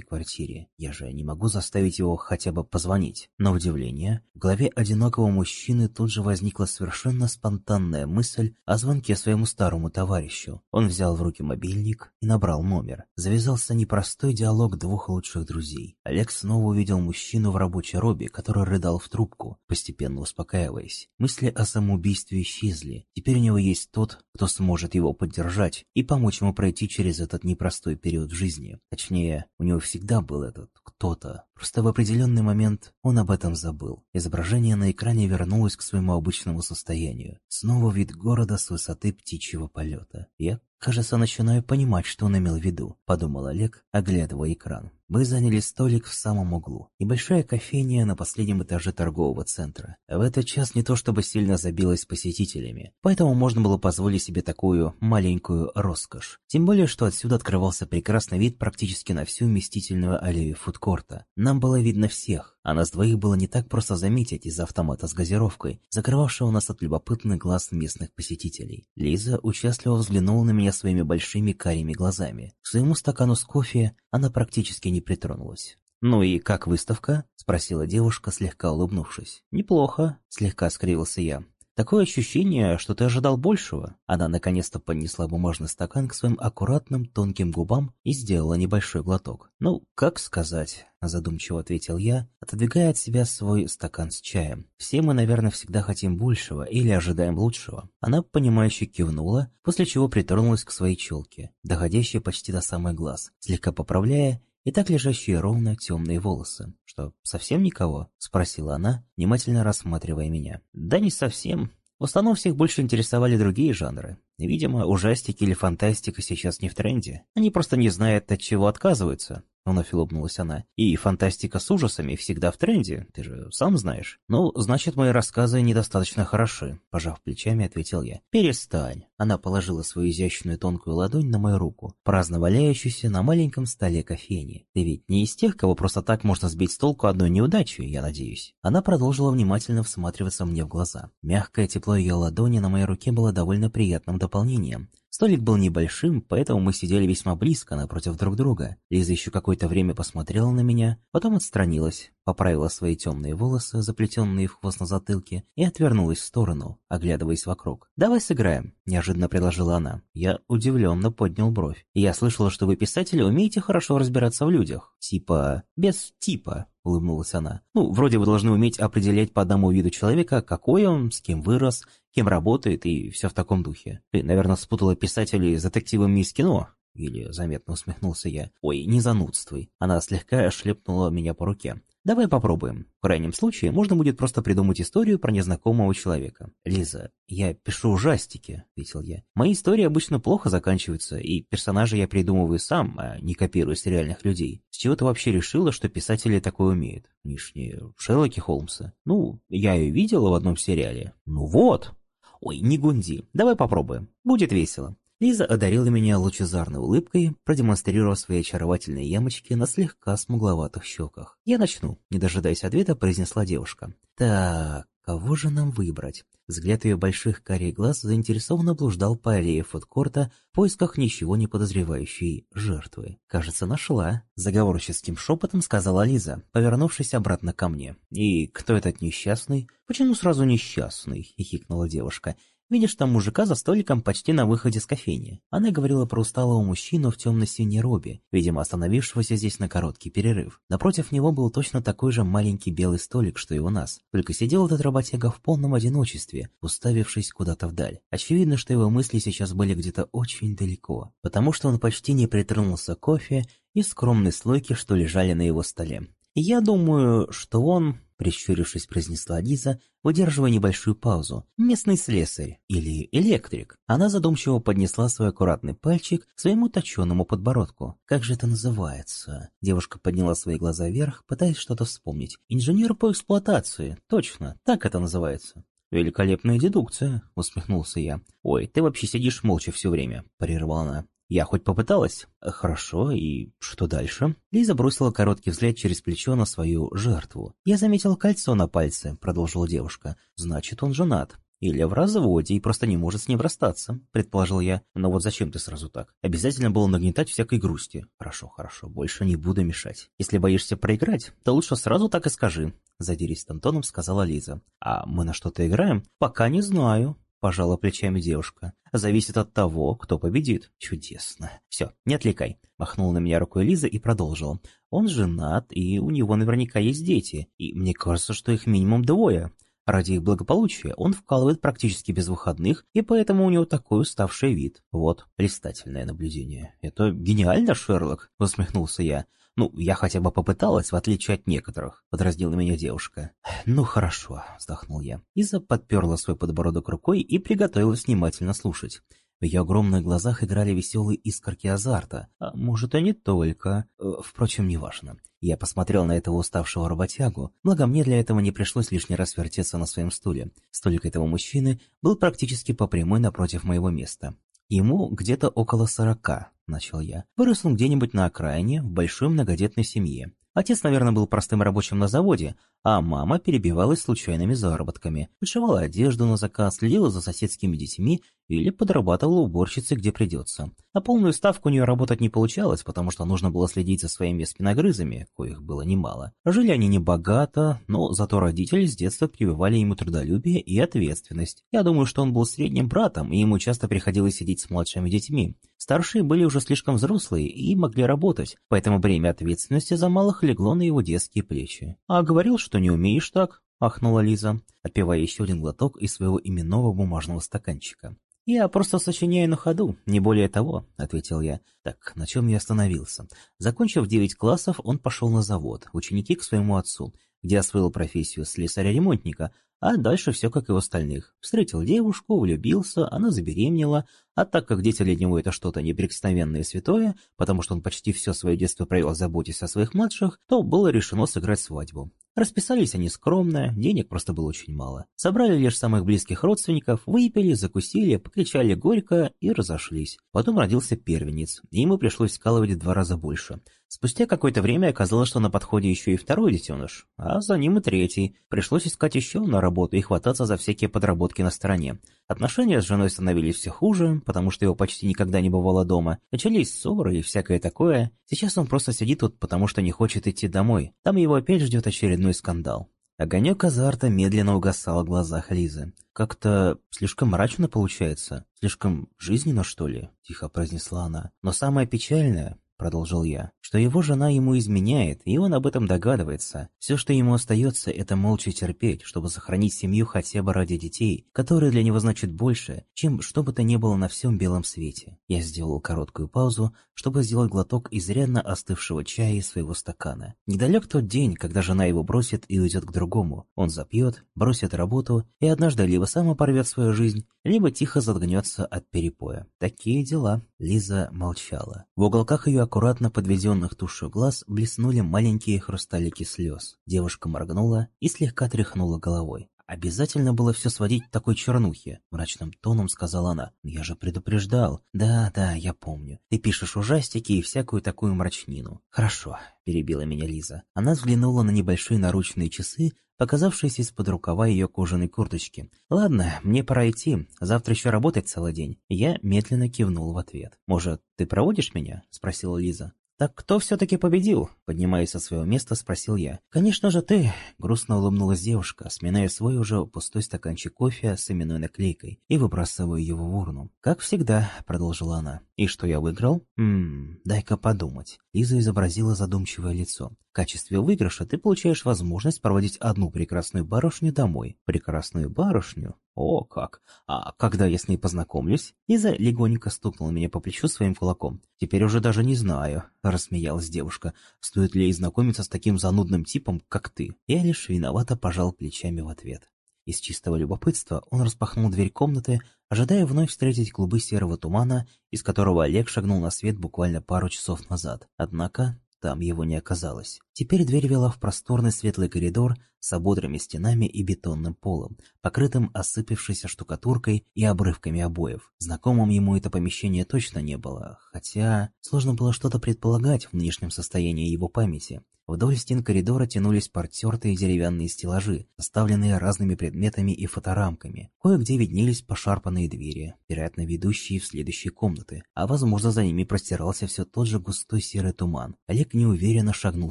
квартире. Я же не могу заставить его хотя бы позвонить. На удивление, в голове одинокого мужчины тут же возникла совершенно спонтанная мысль о звонке своему старому товарищу. Он взял в руки мобильник и набрал номер. Завязался непростой диалог двух лучших друзей. Олег снова увидел мужчину в рабочей робе, который рыдал в трубку, постепенно успокаиваясь. Мысли о самоубийстве исчезли. Теперь у него есть тот, кто сможет его поддержать и помочь ему пройти через этот непростой период в жизни. Точнее, у него всегда был этот кто-то. Просто в определенный момент он об этом забыл. Изображение на экране вернулось к своему обычному состоянию. Снова вид города с высоты птичьего полета. Я, кажется, начинаю понимать, что он имел в виду, подумал Олег, оглядывая экран. Мы заняли столик в самом углу. Небольшая кофейня на последнем этаже торгового центра. В этот час не то чтобы сильно забилась посетителями, поэтому можно было позволить себе такую маленькую роскошь. Тем более, что отсюда открывался прекрасный вид практически на всю вместительную аллею фудкорта. Нам было видно всех, а нас двоих было не так просто заметить из-за автомата с газировкой, закрывавшего нас от любопытных глаз местных посетителей. Лиза участливо взглянула на меня своими большими карими глазами. К своему стакану с кофе она практически не притронулась. «Ну и как выставка?» – спросила девушка, слегка улыбнувшись. «Неплохо», – слегка скривился я. Такое ощущение, что ты ожидал большего. Она наконец-то поднесла бумажный стакан к своим аккуратным тонким губам и сделала небольшой глоток. Ну, как сказать, задумчиво ответил я, отодвигая от себя свой стакан с чаем. Все мы, наверное, всегда хотим большего или ожидаем лучшего. Она понимающе кивнула, после чего притронулась к своей челке, доходящей почти до самых глаз, слегка поправляя и так лежащие ровно темные волосы. «Что, совсем никого?» — спросила она, внимательно рассматривая меня. «Да не совсем. В основном всех больше интересовали другие жанры. Видимо, ужастики или фантастика сейчас не в тренде. Они просто не знают, от чего отказываются. Вновь улыбнулась она. «И фантастика с ужасами всегда в тренде, ты же сам знаешь». «Ну, значит, мои рассказы недостаточно хороши», — пожав плечами, ответил я. «Перестань». Она положила свою изящную тонкую ладонь на мою руку, праздно валяющуюся на маленьком столе кофейни. «Ты ведь не из тех, кого просто так можно сбить с толку одной неудачей, я надеюсь». Она продолжила внимательно всматриваться мне в глаза. Мягкое тепло ее ладони на моей руке было довольно приятным дополнением. Столик был небольшим, поэтому мы сидели весьма близко напротив друг друга. Лиза еще какое-то время посмотрела на меня, потом отстранилась, поправила свои темные волосы, заплетенные в хвост на затылке, и отвернулась в сторону, оглядываясь вокруг. «Давай сыграем», — неожиданно предложила она. Я удивленно поднял бровь. «Я слышала, что вы, писатели, умеете хорошо разбираться в людях. Типа... без типа», — улыбнулась она. «Ну, вроде вы должны уметь определять по одному виду человека, какой он, с кем вырос, кем работает и все в таком духе. Ты, наверное, спутала писателей с детективами из кино?» Или заметно усмехнулся я. «Ой, не занудствуй». Она слегка шлепнула меня по руке. Давай попробуем. В крайнем случае, можно будет просто придумать историю про незнакомого человека. Лиза, я пишу ужастики, ответил я. Мои истории обычно плохо заканчиваются, и персонажи я придумываю сам, а не копирую с реальных людей. С чего ты вообще решила, что писатели такое умеют? Нижние Шерлоки Холмса. Ну, я ее видела в одном сериале. Ну вот. Ой, не гунди. Давай попробуем. Будет весело. Лиза одарила меня лучезарной улыбкой, продемонстрировав свои очаровательные ямочки на слегка смугловатых щеках. «Я начну», — не дожидаясь ответа, произнесла девушка. «Так, кого же нам выбрать?» Взгляд ее больших карих глаз заинтересованно блуждал по аллее фудкорта в поисках ничего не подозревающей жертвы. «Кажется, нашла», — заговорческим шепотом сказала Лиза, повернувшись обратно ко мне. «И кто этот несчастный?» «Почему сразу несчастный?» — хихикнула девушка. Видишь там мужика за столиком почти на выходе с кофейни. Она говорила про усталого мужчину в темно-синей робе, видимо, остановившегося здесь на короткий перерыв. Напротив него был точно такой же маленький белый столик, что и у нас. Только сидел этот работяга в полном одиночестве, уставившись куда-то вдаль. Очевидно, что его мысли сейчас были где-то очень далеко, потому что он почти не притронулся к кофе и скромной слойки, что лежали на его столе. Я думаю, что он прищурившись, произнесла Лиза, выдерживая небольшую паузу. «Местный слесарь или электрик». Она задумчиво поднесла свой аккуратный пальчик к своему точенному подбородку. «Как же это называется?» Девушка подняла свои глаза вверх, пытаясь что-то вспомнить. «Инженер по эксплуатации. Точно, так это называется». «Великолепная дедукция», — усмехнулся я. «Ой, ты вообще сидишь молча все время», — прервала она. Я хоть попыталась? Хорошо, и что дальше? Лиза бросила короткий взгляд через плечо на свою жертву. Я заметила кольцо на пальце, продолжила девушка. Значит, он женат. Или в разводе и просто не может с ним расстаться, предположил я. Но вот зачем ты сразу так? Обязательно было нагнетать всякой грусти. Хорошо, хорошо, больше не буду мешать. Если боишься проиграть, то лучше сразу так и скажи. Задиристым тоном сказала Лиза. А мы на что-то играем? Пока не знаю, пожала плечами девушка. Зависит от того, кто победит. Чудесно. Все, не отвлекай. Махнула на меня рукой Лиза и продолжила. Он женат, и у него наверняка есть дети. И мне кажется, что их минимум двое. Ради их благополучия он вкалывает практически без выходных, и поэтому у него такой уставший вид. Вот, блистательное наблюдение. «Это гениально, Шерлок!» — усмехнулся я. «Ну, я хотя бы попыталась, в отличие от некоторых», — подраздила меня девушка. «Ну, хорошо», — вздохнул я. Иза подперла свой подбородок рукой и приготовилась внимательно слушать. В ее огромных глазах играли веселые искорки азарта. А может, и не только. Э, впрочем, неважно. Я посмотрел на этого уставшего работягу, благо мне для этого не пришлось лишний раз вертеться на своем стуле. Столик этого мужчины был практически по прямой напротив моего места. Ему где-то около сорока, начал я. Вырос он где-нибудь на окраине, в большой многодетной семье. Отец, наверное, был простым рабочим на заводе, а мама перебивалась случайными заработками, вышивала одежду на заказ, следила за соседскими детьми или подрабатывала уборщицей, где придется. На полную ставку у нее работать не получалось, потому что нужно было следить за своими спиногрызами, коих было немало. Жили они не богато, но зато родители с детства прививали ему трудолюбие и ответственность. Я думаю, что он был средним братом, и ему часто приходилось сидеть с младшими детьми. Старшие были уже слишком взрослые и могли работать, поэтому бремя ответственности за малых легло на его детские плечи. А говорил, что не умеешь так, ахнула Лиза, отпивая еще один глоток из своего именного бумажного стаканчика. «Я просто сочиняю на ходу, не более того», — ответил я. Так, на чем я остановился? Закончив девять классов, он пошел на завод, ученики к своему отцу, где освоил профессию слесаря-ремонтника, а дальше все как и у остальных. Встретил девушку, влюбился, она забеременела, а так как дети для него это что-то неприкосновенное и святое, потому что он почти все свое детство провел заботясь о своих младших, то было решено сыграть свадьбу. Расписались они скромно, денег просто было очень мало. Собрали лишь самых близких родственников, выпили, закусили, покричали горько и разошлись. Потом родился первенец, и ему пришлось скалывать в два раза больше. Спустя какое-то время оказалось, что на подходе еще и второй детеныш, а за ним и третий. Пришлось искать еще на работу и хвататься за всякие подработки на стороне. Отношения с женой становились все хуже, потому что его почти никогда не бывало дома. Начались ссоры и всякое такое. Сейчас он просто сидит тут, потому что не хочет идти домой. Там его опять ждет очередной скандал. Огонек азарта медленно угасал в глазах Лизы. «Как-то слишком мрачно получается. Слишком жизненно, что ли?» – тихо произнесла она. «Но самое печальное, — продолжил я, — что его жена ему изменяет, и он об этом догадывается. Все, что ему остается, это молча терпеть, чтобы сохранить семью хотя бы ради детей, которые для него значат больше, чем что бы то ни было на всем белом свете. Я сделал короткую паузу, чтобы сделать глоток изрядно остывшего чая из своего стакана. Недалек тот день, когда жена его бросит и уйдет к другому. Он запьет, бросит работу и однажды либо сам порвет свою жизнь, либо тихо заткнется от перепоя. Такие дела. Лиза молчала. В уголках ее аккуратно подведенных тушью глаз блеснули маленькие хрусталики слез. Девушка моргнула и слегка тряхнула головой. «Обязательно было все сводить к такой чернухе», — мрачным тоном сказала она. «Я же предупреждал». «Да, да, я помню. Ты пишешь ужастики и всякую такую мрачнину». «Хорошо», — перебила меня Лиза. Она взглянула на небольшие наручные часы, показавшиеся из-под рукава ее кожаной курточки. «Ладно, мне пора идти. Завтра еще работать целый день». Я медленно кивнул в ответ. «Может, ты проводишь меня?» — спросила Лиза. «Так кто все-таки победил?» Поднимаясь со своего места, спросил я. «Конечно же ты!» Грустно улыбнулась девушка, сминая свой уже пустой стаканчик кофе с именной наклейкой и выбрасывая его в урну. «Как всегда», — продолжила она. «И что я выиграл?» «Ммм, дай-ка подумать». Лиза изобразила задумчивое лицо. В качестве выигрыша ты получаешь возможность проводить одну прекрасную барышню домой. Прекрасную барышню? О, как! А когда я с ней познакомлюсь? Лиза легонько стукнула меня по плечу своим кулаком. Теперь уже даже не знаю, рассмеялась девушка. Стоит ли ей знакомиться с таким занудным типом, как ты? Я лишь виновато пожал плечами в ответ. Из чистого любопытства он распахнул дверь комнаты, ожидая вновь встретить клубы серого тумана, из которого Олег шагнул на свет буквально пару часов назад. Однако там его не оказалось. Теперь дверь вела в просторный светлый коридор с ободрыми стенами и бетонным полом, покрытым осыпавшейся штукатуркой и обрывками обоев. Знакомым ему это помещение точно не было, хотя сложно было что-то предполагать в нынешнем состоянии его памяти. Вдоль стен коридора тянулись портертые деревянные стеллажи, заставленные разными предметами и фоторамками. Кое-где виднелись пошарпанные двери, вероятно, ведущие в следующие комнаты, а возможно за ними простирался все тот же густой серый туман. Олег неуверенно шагнул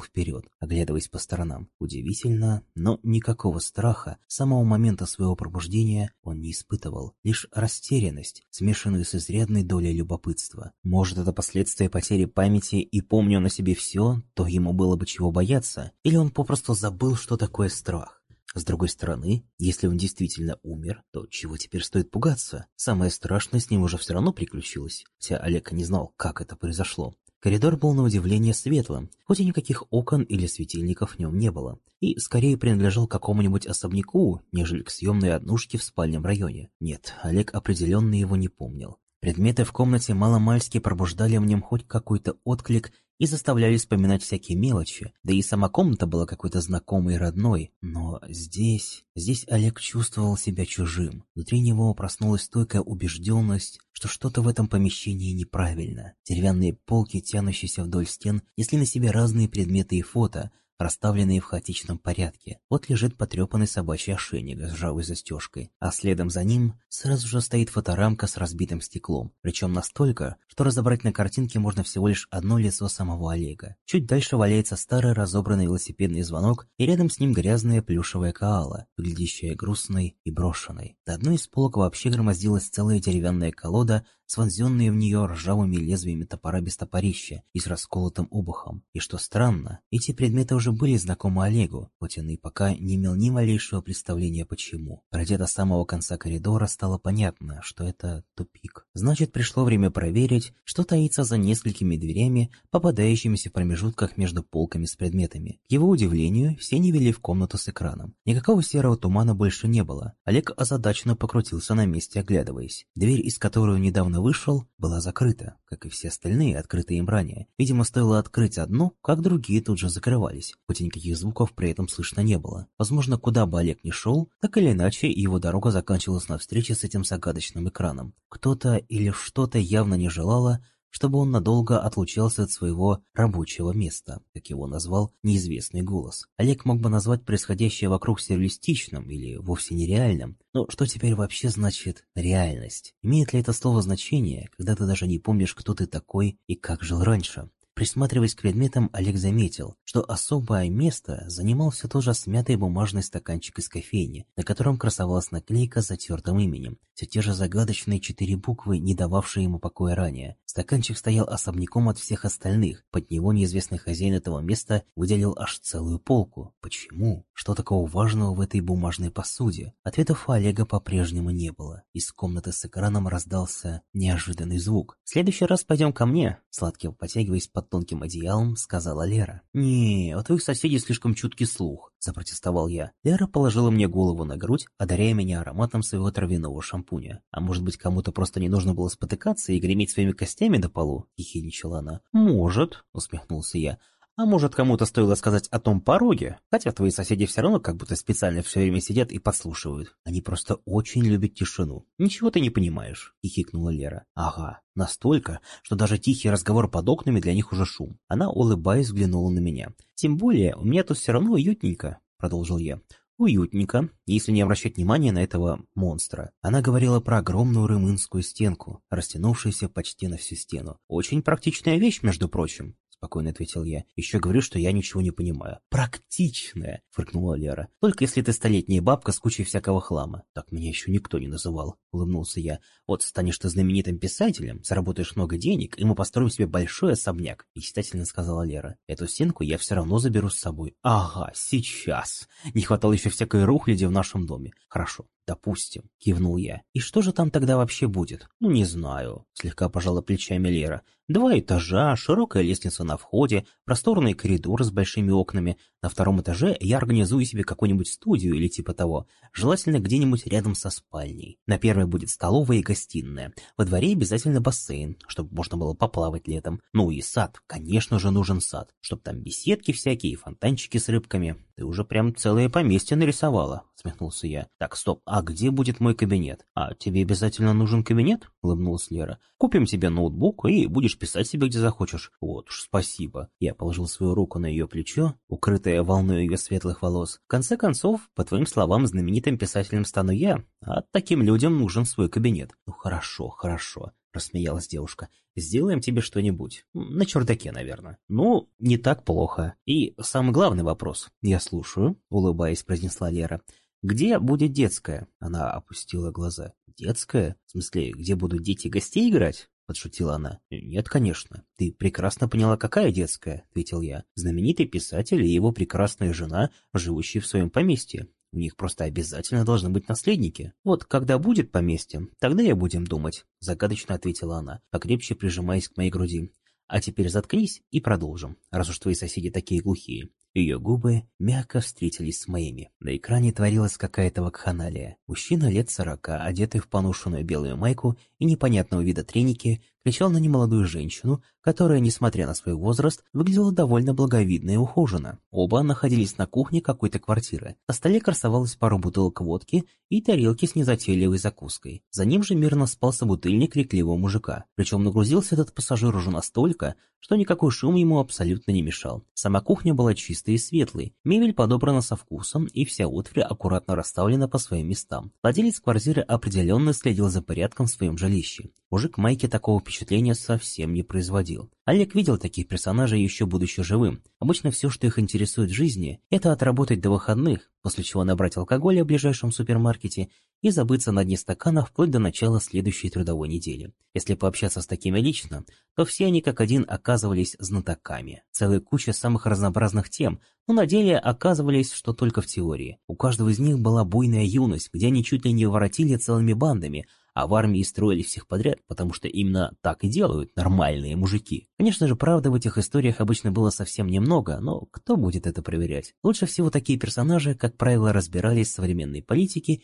вперед, оглядываясь по сторонам. Удивительно, но никакого страха с самого момента своего пробуждения он не испытывал, лишь растерянность, смешанную с изрядной долей любопытства. Может, это последствия потери памяти и помню на себе все, то ему было бы чего чего бояться, или он попросту забыл, что такое страх. С другой стороны, если он действительно умер, то чего теперь стоит пугаться? Самое страшное с ним уже все равно приключилось, хотя Олег не знал, как это произошло. Коридор был на удивление светлым, хоть и никаких окон или светильников в нем не было, и скорее принадлежал какому-нибудь особняку, нежели к съемной однушке в спальном районе. Нет, Олег определенно его не помнил. Предметы в комнате маломальски пробуждали в нем хоть какой-то отклик и заставляли вспоминать всякие мелочи, да и сама комната была какой-то знакомой и родной. Но здесь... Здесь Олег чувствовал себя чужим. Внутри него проснулась стойкая убежденность, что что-то в этом помещении неправильно. Деревянные полки, тянущиеся вдоль стен, несли на себе разные предметы и фото, расставленные в хаотичном порядке. Вот лежит потрепанный собачий ошейник с ржавой застежкой, а следом за ним сразу же стоит фоторамка с разбитым стеклом, причем настолько, что разобрать на картинке можно всего лишь одно лицо самого Олега. Чуть дальше валяется старый разобранный велосипедный звонок, и рядом с ним грязная плюшевая каала, выглядящая грустной и брошенной. До одной из полок вообще громоздилась целая деревянная колода с вонзенные в нее ржавыми лезвиями топора без топорища и с расколотым обухом. И что странно, эти предметы уже были знакомы Олегу, хоть он и пока не имел ни малейшего представления почему. Пройдя до самого конца коридора, стало понятно, что это тупик. Значит, пришло время проверить, что таится за несколькими дверями, попадающимися в промежутках между полками с предметами. К его удивлению, все не вели в комнату с экраном. Никакого серого тумана больше не было. Олег озадаченно покрутился на месте, оглядываясь. Дверь, из которой недавно недавно вышел, была закрыта, как и все остальные, открытые им ранее. Видимо, стоило открыть одну, как другие тут же закрывались, хоть никаких звуков при этом слышно не было. Возможно, куда бы Олег ни шел, так или иначе, его дорога заканчивалась на встрече с этим загадочным экраном. Кто-то или что-то явно не желало, чтобы он надолго отлучался от своего рабочего места, как его назвал неизвестный голос. Олег мог бы назвать происходящее вокруг сюрреалистичным или вовсе нереальным, но что теперь вообще значит реальность? Имеет ли это слово значение, когда ты даже не помнишь, кто ты такой и как жил раньше? Присматриваясь к предметам, Олег заметил, что особое место занимал все тот же смятый бумажный стаканчик из кофейни, на котором красовалась наклейка с затертым именем, все те же загадочные четыре буквы, не дававшие ему покоя ранее. Стаканчик стоял особняком от всех остальных, под него неизвестный хозяин этого места выделил аж целую полку. Почему? Что такого важного в этой бумажной посуде? Ответов у Олега по-прежнему не было. Из комнаты с экраном раздался неожиданный звук. «В следующий раз пойдем ко мне», сладко потягиваясь под под тонким одеялом, сказала Лера. «Не, у твоих соседей слишком чуткий слух», – запротестовал я. Лера положила мне голову на грудь, одаряя меня ароматом своего травяного шампуня. «А может быть, кому-то просто не нужно было спотыкаться и греметь своими костями до полу?» – ехидничала она. «Может», – усмехнулся я. А может, кому-то стоило сказать о том пороге? Хотя твои соседи все равно как будто специально все время сидят и подслушивают. Они просто очень любят тишину. Ничего ты не понимаешь, — хихикнула Лера. Ага, настолько, что даже тихий разговор под окнами для них уже шум. Она, улыбаясь, взглянула на меня. Тем более, у меня тут все равно уютненько, — продолжил я. Уютненько, если не обращать внимания на этого монстра. Она говорила про огромную румынскую стенку, растянувшуюся почти на всю стену. Очень практичная вещь, между прочим спокойно ответил я. «Еще говорю, что я ничего не понимаю». «Практичная!» — фыркнула Лера. «Только если ты столетняя бабка с кучей всякого хлама». «Так меня еще никто не называл», — улыбнулся я. «Вот станешь ты знаменитым писателем, заработаешь много денег, и мы построим себе большой особняк», — мечтательно сказала Лера. «Эту стенку я все равно заберу с собой». «Ага, сейчас!» Не хватало еще всякой рухляди в нашем доме. «Хорошо, «Допустим», — кивнул я. «И что же там тогда вообще будет?» «Ну, не знаю», — слегка пожала плечами Лера. Два этажа, широкая лестница на входе, просторный коридор с большими окнами. На втором этаже я организую себе какую-нибудь студию или типа того, желательно где-нибудь рядом со спальней. На первой будет столовая и гостиная. Во дворе обязательно бассейн, чтобы можно было поплавать летом. Ну и сад, конечно же нужен сад, чтобы там беседки всякие и фонтанчики с рыбками. Ты уже прям целое поместье нарисовала, смехнулся я. Так, стоп, а где будет мой кабинет? А тебе обязательно нужен кабинет? Улыбнулась Лера. Купим тебе ноутбук и будешь писать себе где захочешь. Вот уж спасибо. Я положил свою руку на ее плечо, укрытое волной ее светлых волос. В конце концов, по твоим словам, знаменитым писателем стану я, а таким людям нужен свой кабинет. Ну хорошо, хорошо. Рассмеялась девушка. «Сделаем тебе что-нибудь. На чердаке, наверное». «Ну, не так плохо. И самый главный вопрос. Я слушаю», — улыбаясь, произнесла Лера. «Где будет детская?» Она опустила глаза. «Детская? В смысле, где будут дети гостей играть?» — подшутила она. «Нет, конечно. Ты прекрасно поняла, какая детская», — ответил я. «Знаменитый писатель и его прекрасная жена, живущие в своем поместье. У них просто обязательно должны быть наследники. Вот когда будет поместье, тогда и будем думать», — загадочно ответила она, покрепче прижимаясь к моей груди. «А теперь заткнись и продолжим, раз уж твои соседи такие глухие. Ее губы мягко встретились с моими. На экране творилась какая-то вакханалия. Мужчина лет сорока, одетый в поношенную белую майку и непонятного вида треники, кричал на немолодую женщину, которая, несмотря на свой возраст, выглядела довольно благовидно и ухоженно. Оба находились на кухне какой-то квартиры. На столе красовалась пару бутылок водки и тарелки с незатейливой закуской. За ним же мирно спал собутыльник крикливого мужика. Причем нагрузился этот пассажир уже настолько, что никакой шум ему абсолютно не мешал. Сама кухня была чистой и светлой, мебель подобрана со вкусом и вся утварь аккуратно расставлена по своим местам. Владелец квартиры определенно следил за порядком в своем жилище. Мужик Майки такого впечатления совсем не производил. Олег видел таких персонажей еще будучи живым. Обычно все, что их интересует в жизни, это отработать до выходных, после чего набрать алкоголя в ближайшем супермаркете и забыться на дне стакана вплоть до начала следующей трудовой недели. Если пообщаться с такими лично, то все они как один оказывались знатоками. Целая куча самых разнообразных тем, но на деле оказывались, что только в теории. У каждого из них была буйная юность, где они чуть ли не воротили целыми бандами – а в армии строили всех подряд, потому что именно так и делают нормальные мужики. Конечно же, правды в этих историях обычно было совсем немного, но кто будет это проверять? Лучше всего такие персонажи, как правило, разбирались в современной политике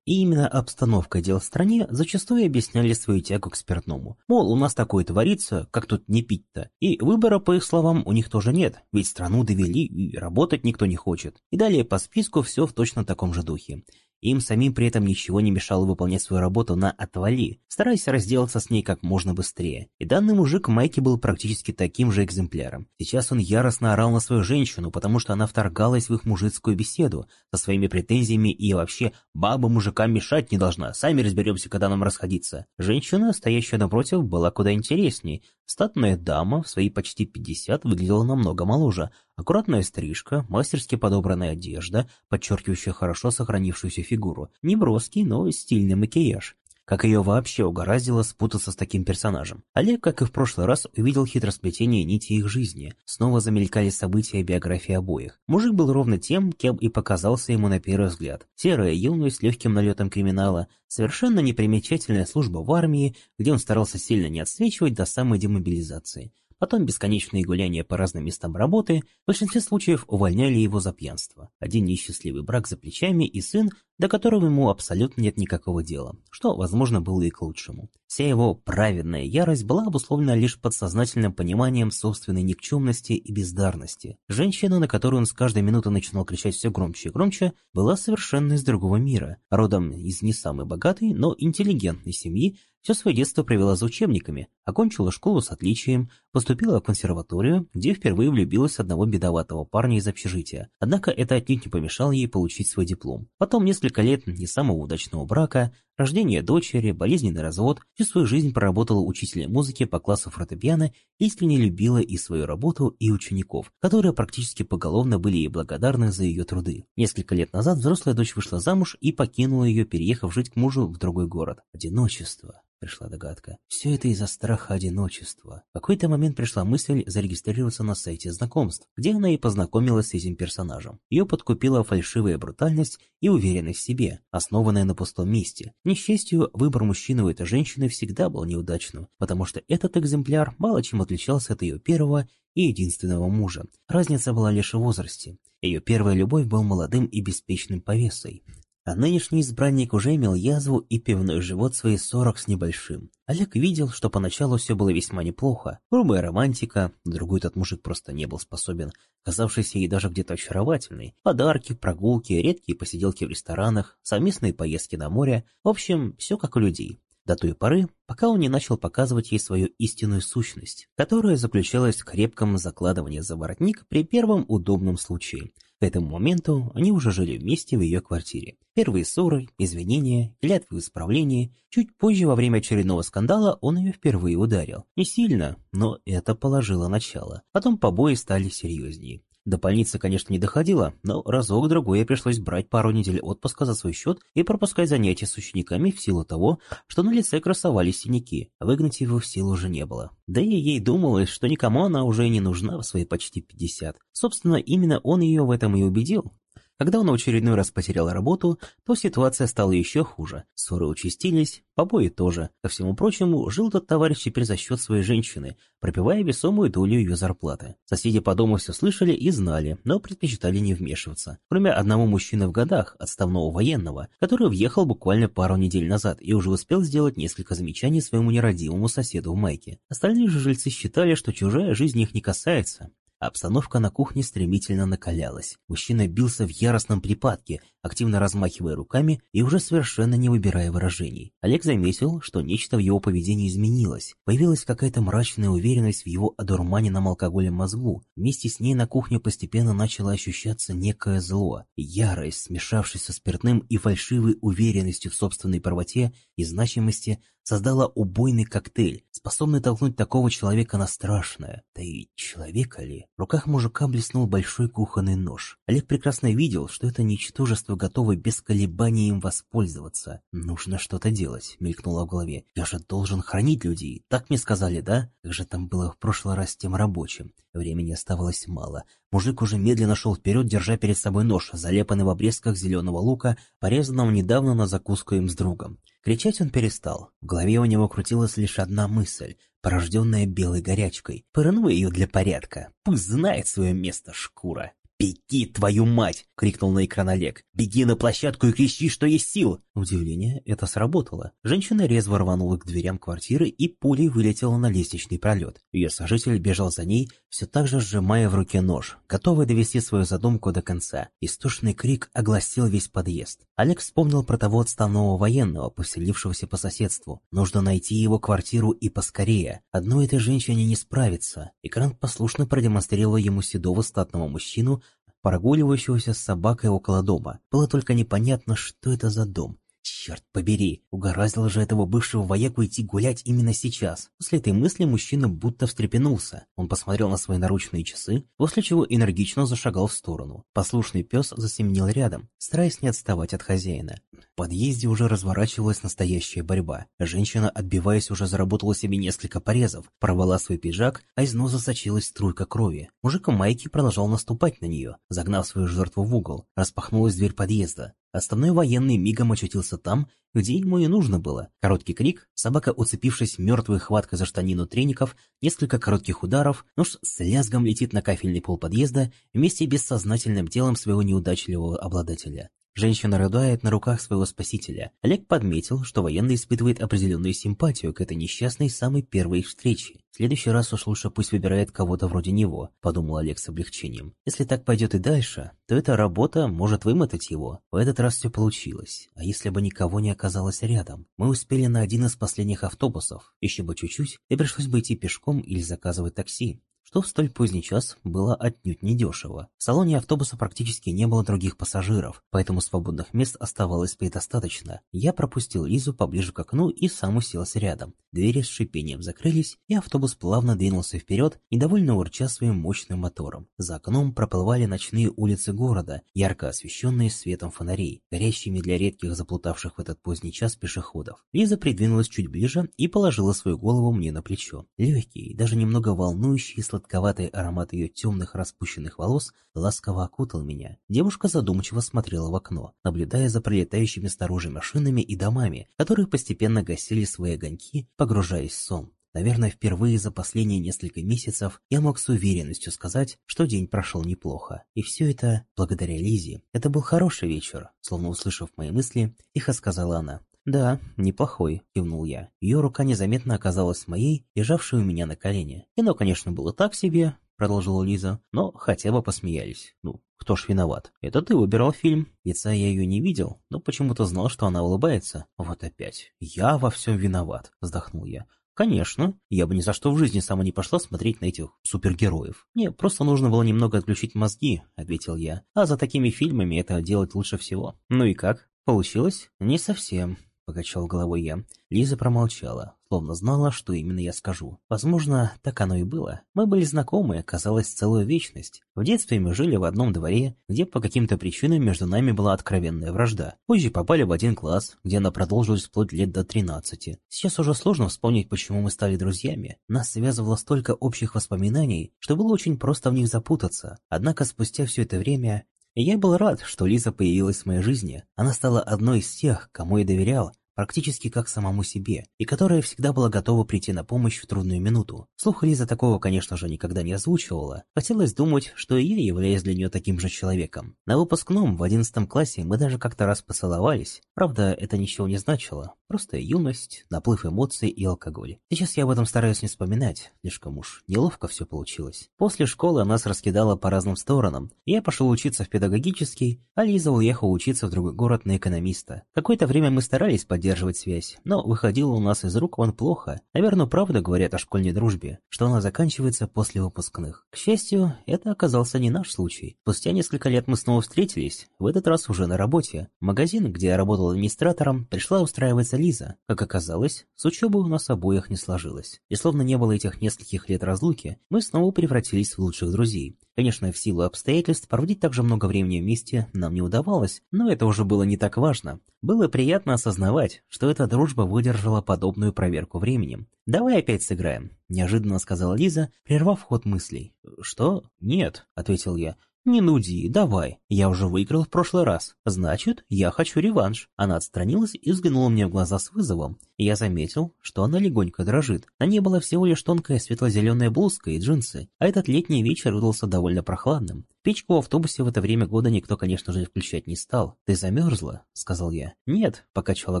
и именно обстановка дел в стране зачастую объясняли свою тягу к спиртному. Мол, у нас такое творится, как тут не пить-то. И выбора, по их словам, у них тоже нет, ведь страну довели и работать никто не хочет. И далее по списку все в точно таком же духе. Им самим при этом ничего не мешало выполнять свою работу на отвали, стараясь разделаться с ней как можно быстрее. И данный мужик Майки был практически таким же экземпляром. Сейчас он яростно орал на свою женщину, потому что она вторгалась в их мужицкую беседу со своими претензиями и вообще баба мужикам мешать не должна, сами разберемся, когда нам расходиться. Женщина, стоящая напротив, была куда интересней. Статная дама в свои почти 50 выглядела намного моложе, Аккуратная стрижка, мастерски подобранная одежда, подчеркивающая хорошо сохранившуюся фигуру, неброский, но стильный макияж. Как ее вообще угораздило спутаться с таким персонажем. Олег, как и в прошлый раз, увидел хитросплетение нити их жизни. Снова замелькали события биографии обоих. Мужик был ровно тем, кем и показался ему на первый взгляд. Серая юность с легким налетом криминала, совершенно непримечательная служба в армии, где он старался сильно не отсвечивать до самой демобилизации потом бесконечные гуляния по разным местам работы, в большинстве случаев увольняли его за пьянство. Один несчастливый брак за плечами и сын, до которого ему абсолютно нет никакого дела, что, возможно, было и к лучшему. Вся его праведная ярость была обусловлена лишь подсознательным пониманием собственной никчемности и бездарности. Женщина, на которую он с каждой минуты начинал кричать все громче и громче, была совершенно из другого мира, родом из не самой богатой, но интеллигентной семьи, все свое детство провела за учебниками, Окончила школу с отличием, поступила в консерваторию, где впервые влюбилась в одного бедоватого парня из общежития. Однако это отнюдь не помешало ей получить свой диплом. Потом несколько лет не самого удачного брака, рождение дочери, болезненный развод, всю свою жизнь проработала учителем музыки по классу фортепиано искренне любила и свою работу, и учеников, которые практически поголовно были ей благодарны за ее труды. Несколько лет назад взрослая дочь вышла замуж и покинула ее, переехав жить к мужу в другой город. Одиночество пришла догадка. Все это из-за страха одиночества. В какой-то момент пришла мысль зарегистрироваться на сайте знакомств, где она и познакомилась с этим персонажем. Ее подкупила фальшивая брутальность и уверенность в себе, основанная на пустом месте. Несчастью, выбор мужчины у этой женщины всегда был неудачным, потому что этот экземпляр мало чем отличался от ее первого и единственного мужа. Разница была лишь в возрасте. Ее первая любовь был молодым и беспечным повесой, а нынешний избранник уже имел язву и пивной живот свои сорок с небольшим. Олег видел, что поначалу все было весьма неплохо. Грубая романтика, другой этот мужик просто не был способен, казавшийся ей даже где-то очаровательный. Подарки, прогулки, редкие посиделки в ресторанах, совместные поездки на море. В общем, все как у людей. До той поры, пока он не начал показывать ей свою истинную сущность, которая заключалась в крепком закладывании за воротник при первом удобном случае – к этому моменту они уже жили вместе в ее квартире. Первые ссоры, извинения, клятвы в исправлении. Чуть позже, во время очередного скандала, он ее впервые ударил. Не сильно, но это положило начало. Потом побои стали серьезнее. До больницы, конечно, не доходило, но разок-другой пришлось брать пару недель отпуска за свой счет и пропускать занятия с учениками в силу того, что на лице красовались синяки, выгнать его в силу уже не было. Да и ей думалось, что никому она уже не нужна в свои почти 50. Собственно, именно он ее в этом и убедил. Когда он в очередной раз потерял работу, то ситуация стала еще хуже. Ссоры участились, побои тоже. Ко всему прочему, жил тот товарищ теперь за счет своей женщины, пропивая весомую долю ее зарплаты. Соседи по дому все слышали и знали, но предпочитали не вмешиваться. Кроме одного мужчины в годах, отставного военного, который въехал буквально пару недель назад и уже успел сделать несколько замечаний своему нерадивому соседу в майке. Остальные же жильцы считали, что чужая жизнь их не касается, Обстановка на кухне стремительно накалялась. Мужчина бился в яростном припадке, активно размахивая руками и уже совершенно не выбирая выражений. Олег заметил, что нечто в его поведении изменилось. Появилась какая-то мрачная уверенность в его одурманенном алкоголем мозгу. Вместе с ней на кухне постепенно начало ощущаться некое зло. Ярость, смешавшись со спиртным и фальшивой уверенностью в собственной правоте и значимости, создала убойный коктейль, способный толкнуть такого человека на страшное. Да и человека ли? В руках мужика блеснул большой кухонный нож. Олег прекрасно видел, что это ничтожество готово без колебаний им воспользоваться. «Нужно что-то делать», — мелькнуло в голове. «Я же должен хранить людей. Так мне сказали, да? Как же там было в прошлый раз с тем рабочим?» Времени оставалось мало. Мужик уже медленно шел вперед, держа перед собой нож, залепанный в обрезках зеленого лука, порезанного недавно на закуску им с другом. Кричать он перестал. В голове у него крутилась лишь одна мысль, порожденная белой горячкой. Пырну ее для порядка. Пусть знает свое место шкура. «Беги, твою мать!» — крикнул на экран Олег. «Беги на площадку и кричи, что есть сил!» Удивление, это сработало. Женщина резво рванула к дверям квартиры и пулей вылетела на лестничный пролет. Ее сожитель бежал за ней, все так же сжимая в руке нож, готовый довести свою задумку до конца. Истошный крик огласил весь подъезд. Олег вспомнил про того отставного военного, поселившегося по соседству. Нужно найти его квартиру и поскорее. Одной этой женщине не справиться. Экран послушно продемонстрировал ему седого статного мужчину, прогуливающегося с собакой около дома. Было только непонятно, что это за дом. Черт побери, угораздило же этого бывшего вояку идти гулять именно сейчас. После этой мысли мужчина будто встрепенулся. Он посмотрел на свои наручные часы, после чего энергично зашагал в сторону. Послушный пес засеменил рядом, стараясь не отставать от хозяина. В подъезде уже разворачивалась настоящая борьба. Женщина, отбиваясь, уже заработала себе несколько порезов, порвала свой пиджак, а из носа сочилась струйка крови. Мужик в майке продолжал наступать на нее, загнав свою жертву в угол. Распахнулась дверь подъезда. Основной военный мигом очутился там, где ему и нужно было. Короткий крик, собака, уцепившись мертвой хваткой за штанину треников, несколько коротких ударов, нож с лязгом летит на кафельный пол подъезда вместе бессознательным телом своего неудачливого обладателя. Женщина рыдает на руках своего спасителя. Олег подметил, что военный испытывает определенную симпатию к этой несчастной самой первой их встрече. В следующий раз уж лучше пусть выбирает кого-то вроде него, подумал Олег с облегчением. Если так пойдет и дальше, то эта работа может вымотать его. В этот раз все получилось. А если бы никого не оказалось рядом? Мы успели на один из последних автобусов. Еще бы чуть-чуть, и пришлось бы идти пешком или заказывать такси что в столь поздний час было отнюдь недешево. В салоне автобуса практически не было других пассажиров, поэтому свободных мест оставалось предостаточно. Я пропустил Лизу поближе к окну и сам уселся рядом. Двери с шипением закрылись, и автобус плавно двинулся вперед, недовольно урча своим мощным мотором. За окном проплывали ночные улицы города, ярко освещенные светом фонарей, горящими для редких заплутавших в этот поздний час пешеходов. Лиза придвинулась чуть ближе и положила свою голову мне на плечо. Легкий, даже немного волнующий, сладковатый аромат ее темных распущенных волос ласково окутал меня. Девушка задумчиво смотрела в окно, наблюдая за пролетающими снаружи машинами и домами, которые постепенно гасили свои огоньки, погружаясь в сон. Наверное, впервые за последние несколько месяцев я мог с уверенностью сказать, что день прошел неплохо. И все это благодаря Лизе. Это был хороший вечер, словно услышав мои мысли, тихо сказала она. «Да, неплохой», — кивнул я. Ее рука незаметно оказалась моей, лежавшей у меня на колене. «Кино, конечно, было так себе», — продолжила Лиза, но хотя бы посмеялись. Ну, кто ж виноват? Это ты выбирал фильм. Лица я ее не видел, но почему-то знал, что она улыбается. Вот опять. Я во всем виноват, вздохнул я. Конечно, я бы ни за что в жизни сама не пошла смотреть на этих супергероев. Мне просто нужно было немного отключить мозги, ответил я. А за такими фильмами это делать лучше всего. Ну и как? Получилось? Не совсем. — покачал головой я. Лиза промолчала, словно знала, что именно я скажу. Возможно, так оно и было. Мы были знакомы, казалось, целую вечность. В детстве мы жили в одном дворе, где по каким-то причинам между нами была откровенная вражда. Позже попали в один класс, где она продолжилась вплоть лет до 13. Сейчас уже сложно вспомнить, почему мы стали друзьями. Нас связывало столько общих воспоминаний, что было очень просто в них запутаться. Однако спустя все это время я был рад, что Лиза появилась в моей жизни. Она стала одной из тех, кому я доверял, практически как самому себе, и которая всегда была готова прийти на помощь в трудную минуту. Слух Лиза такого, конечно же, никогда не озвучивала. Хотелось думать, что и я являюсь для нее таким же человеком. На выпускном в одиннадцатом классе мы даже как-то раз поцеловались. Правда, это ничего не значило. Просто юность, наплыв эмоций и алкоголь. Сейчас я об этом стараюсь не вспоминать. Слишком уж неловко все получилось. После школы нас раскидало по разным сторонам. Я пошел учиться в педагогический, а Лиза уехала учиться в другой город на экономиста. Какое-то время мы старались поддерживать связь, но выходило у нас из рук вон плохо. Наверное, правда говорят о школьной дружбе, что она заканчивается после выпускных. К счастью, это оказался не наш случай. Спустя несколько лет мы снова встретились, в этот раз уже на работе. Магазин, где я работал администратором, пришла устраиваться Лиза. Как оказалось, с учебой у нас обоих не сложилось. И словно не было этих нескольких лет разлуки, мы снова превратились в лучших друзей. Конечно, в силу обстоятельств проводить так же много времени вместе нам не удавалось, но это уже было не так важно. Было приятно осознавать, что эта дружба выдержала подобную проверку временем. «Давай опять сыграем», — неожиданно сказала Лиза, прервав ход мыслей. «Что? Нет», — ответил я. «Не нуди, давай. Я уже выиграл в прошлый раз. Значит, я хочу реванш». Она отстранилась и взглянула мне в глаза с вызовом. Я заметил, что она легонько дрожит. На ней была всего лишь тонкая светло-зеленая блузка и джинсы, а этот летний вечер выдался довольно прохладным. Печку в автобусе в это время года никто, конечно же, включать не стал. «Ты замерзла?» — сказал я. «Нет», — покачала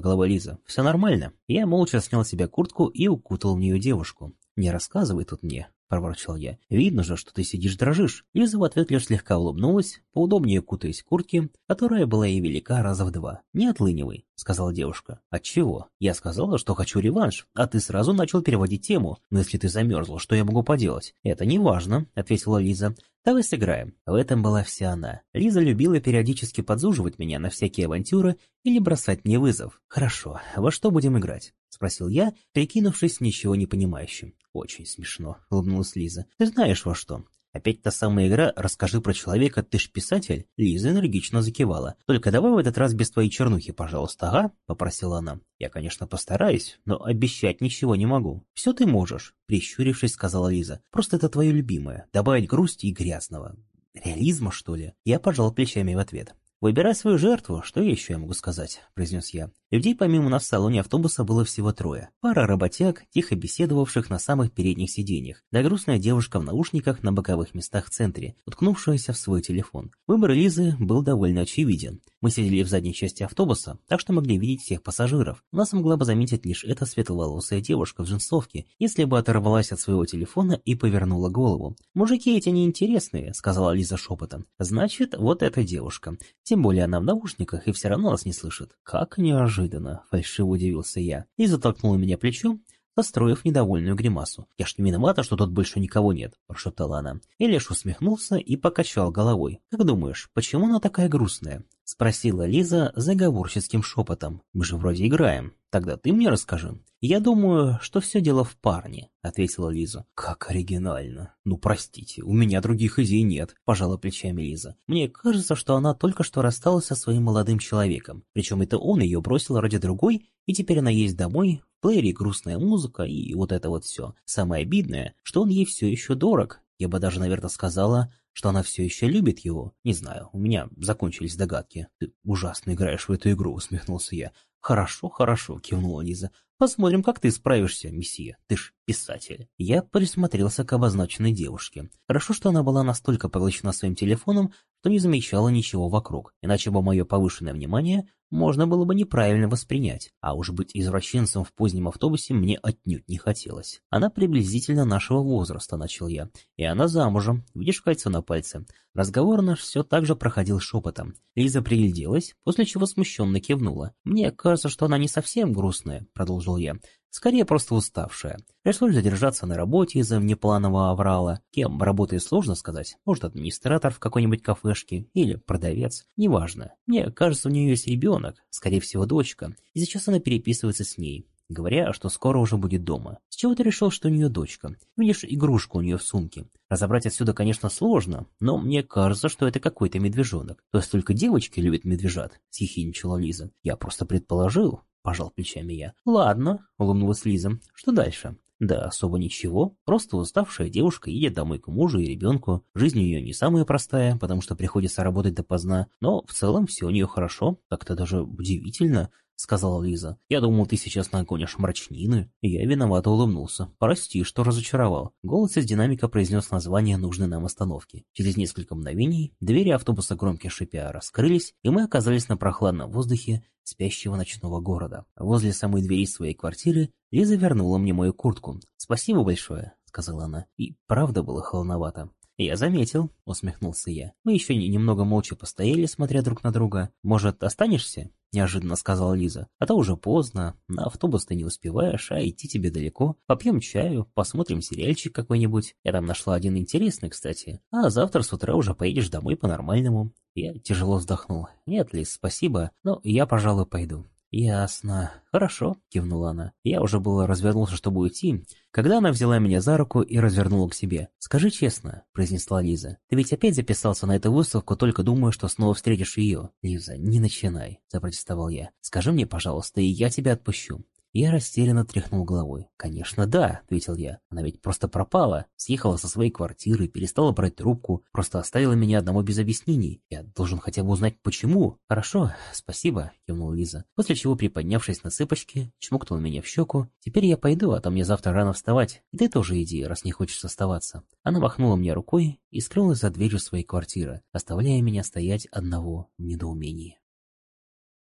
головой Лиза. «Все нормально». Я молча снял с себя куртку и укутал в нее девушку. «Не рассказывай тут мне», — проворчал я. «Видно же, что ты сидишь дрожишь». Лиза в ответ лишь слегка улыбнулась, поудобнее кутаясь в куртке, которая была ей велика раза в два. «Не отлынивай», — сказала девушка. «Отчего? Я сказала, что хочу реванш, а ты сразу начал переводить тему. Но если ты замерзла, что я могу поделать?» «Это не важно», — ответила Лиза. «Давай сыграем». В этом была вся она. Лиза любила периодически подзуживать меня на всякие авантюры или бросать мне вызов. «Хорошо, во что будем играть?» — спросил я, прикинувшись ничего не понимающим. «Очень смешно», — улыбнулась Лиза. «Ты знаешь во что?» Опять та самая игра «Расскажи про человека, ты ж писатель?» Лиза энергично закивала. «Только давай в этот раз без твоей чернухи, пожалуйста, ага?» — попросила она. «Я, конечно, постараюсь, но обещать ничего не могу». «Все ты можешь», — прищурившись, сказала Лиза. «Просто это твое любимое. Добавить грусти и грязного. Реализма, что ли?» Я пожал плечами в ответ. «Выбирай свою жертву, что еще я могу сказать?» – произнес я. Людей помимо нас в салоне автобуса было всего трое. Пара работяг, тихо беседовавших на самых передних сиденьях, да грустная девушка в наушниках на боковых местах в центре, уткнувшаяся в свой телефон. Выбор Лизы был довольно очевиден. Мы сидели в задней части автобуса, так что могли видеть всех пассажиров. Нас могла бы заметить лишь эта светловолосая девушка в джинсовке, если бы оторвалась от своего телефона и повернула голову. «Мужики эти неинтересные», — сказала Лиза шепотом. «Значит, вот эта девушка. Тем более она в наушниках и все равно нас не слышит». «Как неожиданно» неожиданно», — фальшиво удивился я. И затолкнула меня плечом, состроив недовольную гримасу. «Я ж не виновата, что тут больше никого нет», — прошептала она. И лишь усмехнулся и покачал головой. «Как думаешь, почему она такая грустная?» — спросила Лиза заговорческим шепотом. «Мы же вроде играем. Тогда ты мне расскажи». «Я думаю, что все дело в парне», — ответила Лиза. «Как оригинально. Ну, простите, у меня других идей нет», — пожала плечами Лиза. «Мне кажется, что она только что рассталась со своим молодым человеком. Причем это он ее бросил ради другой, и теперь она есть домой, в плеере грустная музыка и вот это вот все. Самое обидное, что он ей все еще дорог. Я бы даже, наверное, сказала, что она все еще любит его. Не знаю, у меня закончились догадки. Ты ужасно играешь в эту игру, усмехнулся я. «Хорошо, хорошо», — кивнула Лиза. «Посмотрим, как ты справишься, месье. Ты ж писатель». Я присмотрелся к обозначенной девушке. Хорошо, что она была настолько поглощена своим телефоном, что не замечала ничего вокруг, иначе бы мое повышенное внимание можно было бы неправильно воспринять, а уж быть извращенцем в позднем автобусе мне отнюдь не хотелось. Она приблизительно нашего возраста, начал я, и она замужем, видишь кольцо на пальце. Разговор наш все так же проходил шепотом. Лиза пригляделась, после чего смущенно кивнула. «Мне кажется, что она не совсем грустная», — продолжил я. «Скорее просто уставшая. Пришлось задержаться на работе из-за внепланового аврала. Кем работает сложно сказать. Может, администратор в какой-нибудь кафешке или продавец. Неважно. Мне кажется, у нее есть ребенок, скорее всего, дочка, и сейчас она переписывается с ней говоря, что скоро уже будет дома. С чего ты решил, что у нее дочка? Видишь, игрушка у нее в сумке. Разобрать отсюда, конечно, сложно, но мне кажется, что это какой-то медвежонок. То есть только девочки любят медвежат, съехиничала Лиза. Я просто предположил, пожал плечами я. Ладно, улыбнулась Лиза. Что дальше? Да особо ничего, просто уставшая девушка едет домой к мужу и ребенку. Жизнь у не самая простая, потому что приходится работать допоздна, но в целом все у нее хорошо, как-то даже удивительно. — сказала Лиза. «Я думал, ты сейчас нагонишь мрачнины». Я виновато улыбнулся. «Прости, что разочаровал». Голос из динамика произнес название нужной нам остановки. Через несколько мгновений двери автобуса громко шипя раскрылись, и мы оказались на прохладном воздухе спящего ночного города. Возле самой двери своей квартиры Лиза вернула мне мою куртку. «Спасибо большое», — сказала она. И правда было холодновато. «Я заметил», — усмехнулся я. Мы еще немного молча постояли, смотря друг на друга. «Может, останешься?» — неожиданно сказала Лиза. «А то уже поздно, на автобус ты не успеваешь, а идти тебе далеко. Попьем чаю, посмотрим сериальчик какой-нибудь. Я там нашла один интересный, кстати. А завтра с утра уже поедешь домой по-нормальному». Я тяжело вздохнул. «Нет, Лиз, спасибо, но я, пожалуй, пойду». «Ясно. Хорошо», — кивнула она. Я уже было развернулся, чтобы уйти, когда она взяла меня за руку и развернула к себе. «Скажи честно», — произнесла Лиза, — «ты ведь опять записался на эту выставку, только думая, что снова встретишь ее». «Лиза, не начинай», — запротестовал я. «Скажи мне, пожалуйста, и я тебя отпущу». Я растерянно тряхнул головой. «Конечно, да», — ответил я. «Она ведь просто пропала, съехала со своей квартиры, перестала брать трубку, просто оставила меня одного без объяснений. Я должен хотя бы узнать, почему». «Хорошо, спасибо», — кивнула Лиза. После чего, приподнявшись на цыпочки, чмокнула меня в щеку. «Теперь я пойду, а то мне завтра рано вставать. И ты тоже иди, раз не хочешь оставаться». Она махнула мне рукой и скрылась за дверью своей квартиры, оставляя меня стоять одного в недоумении.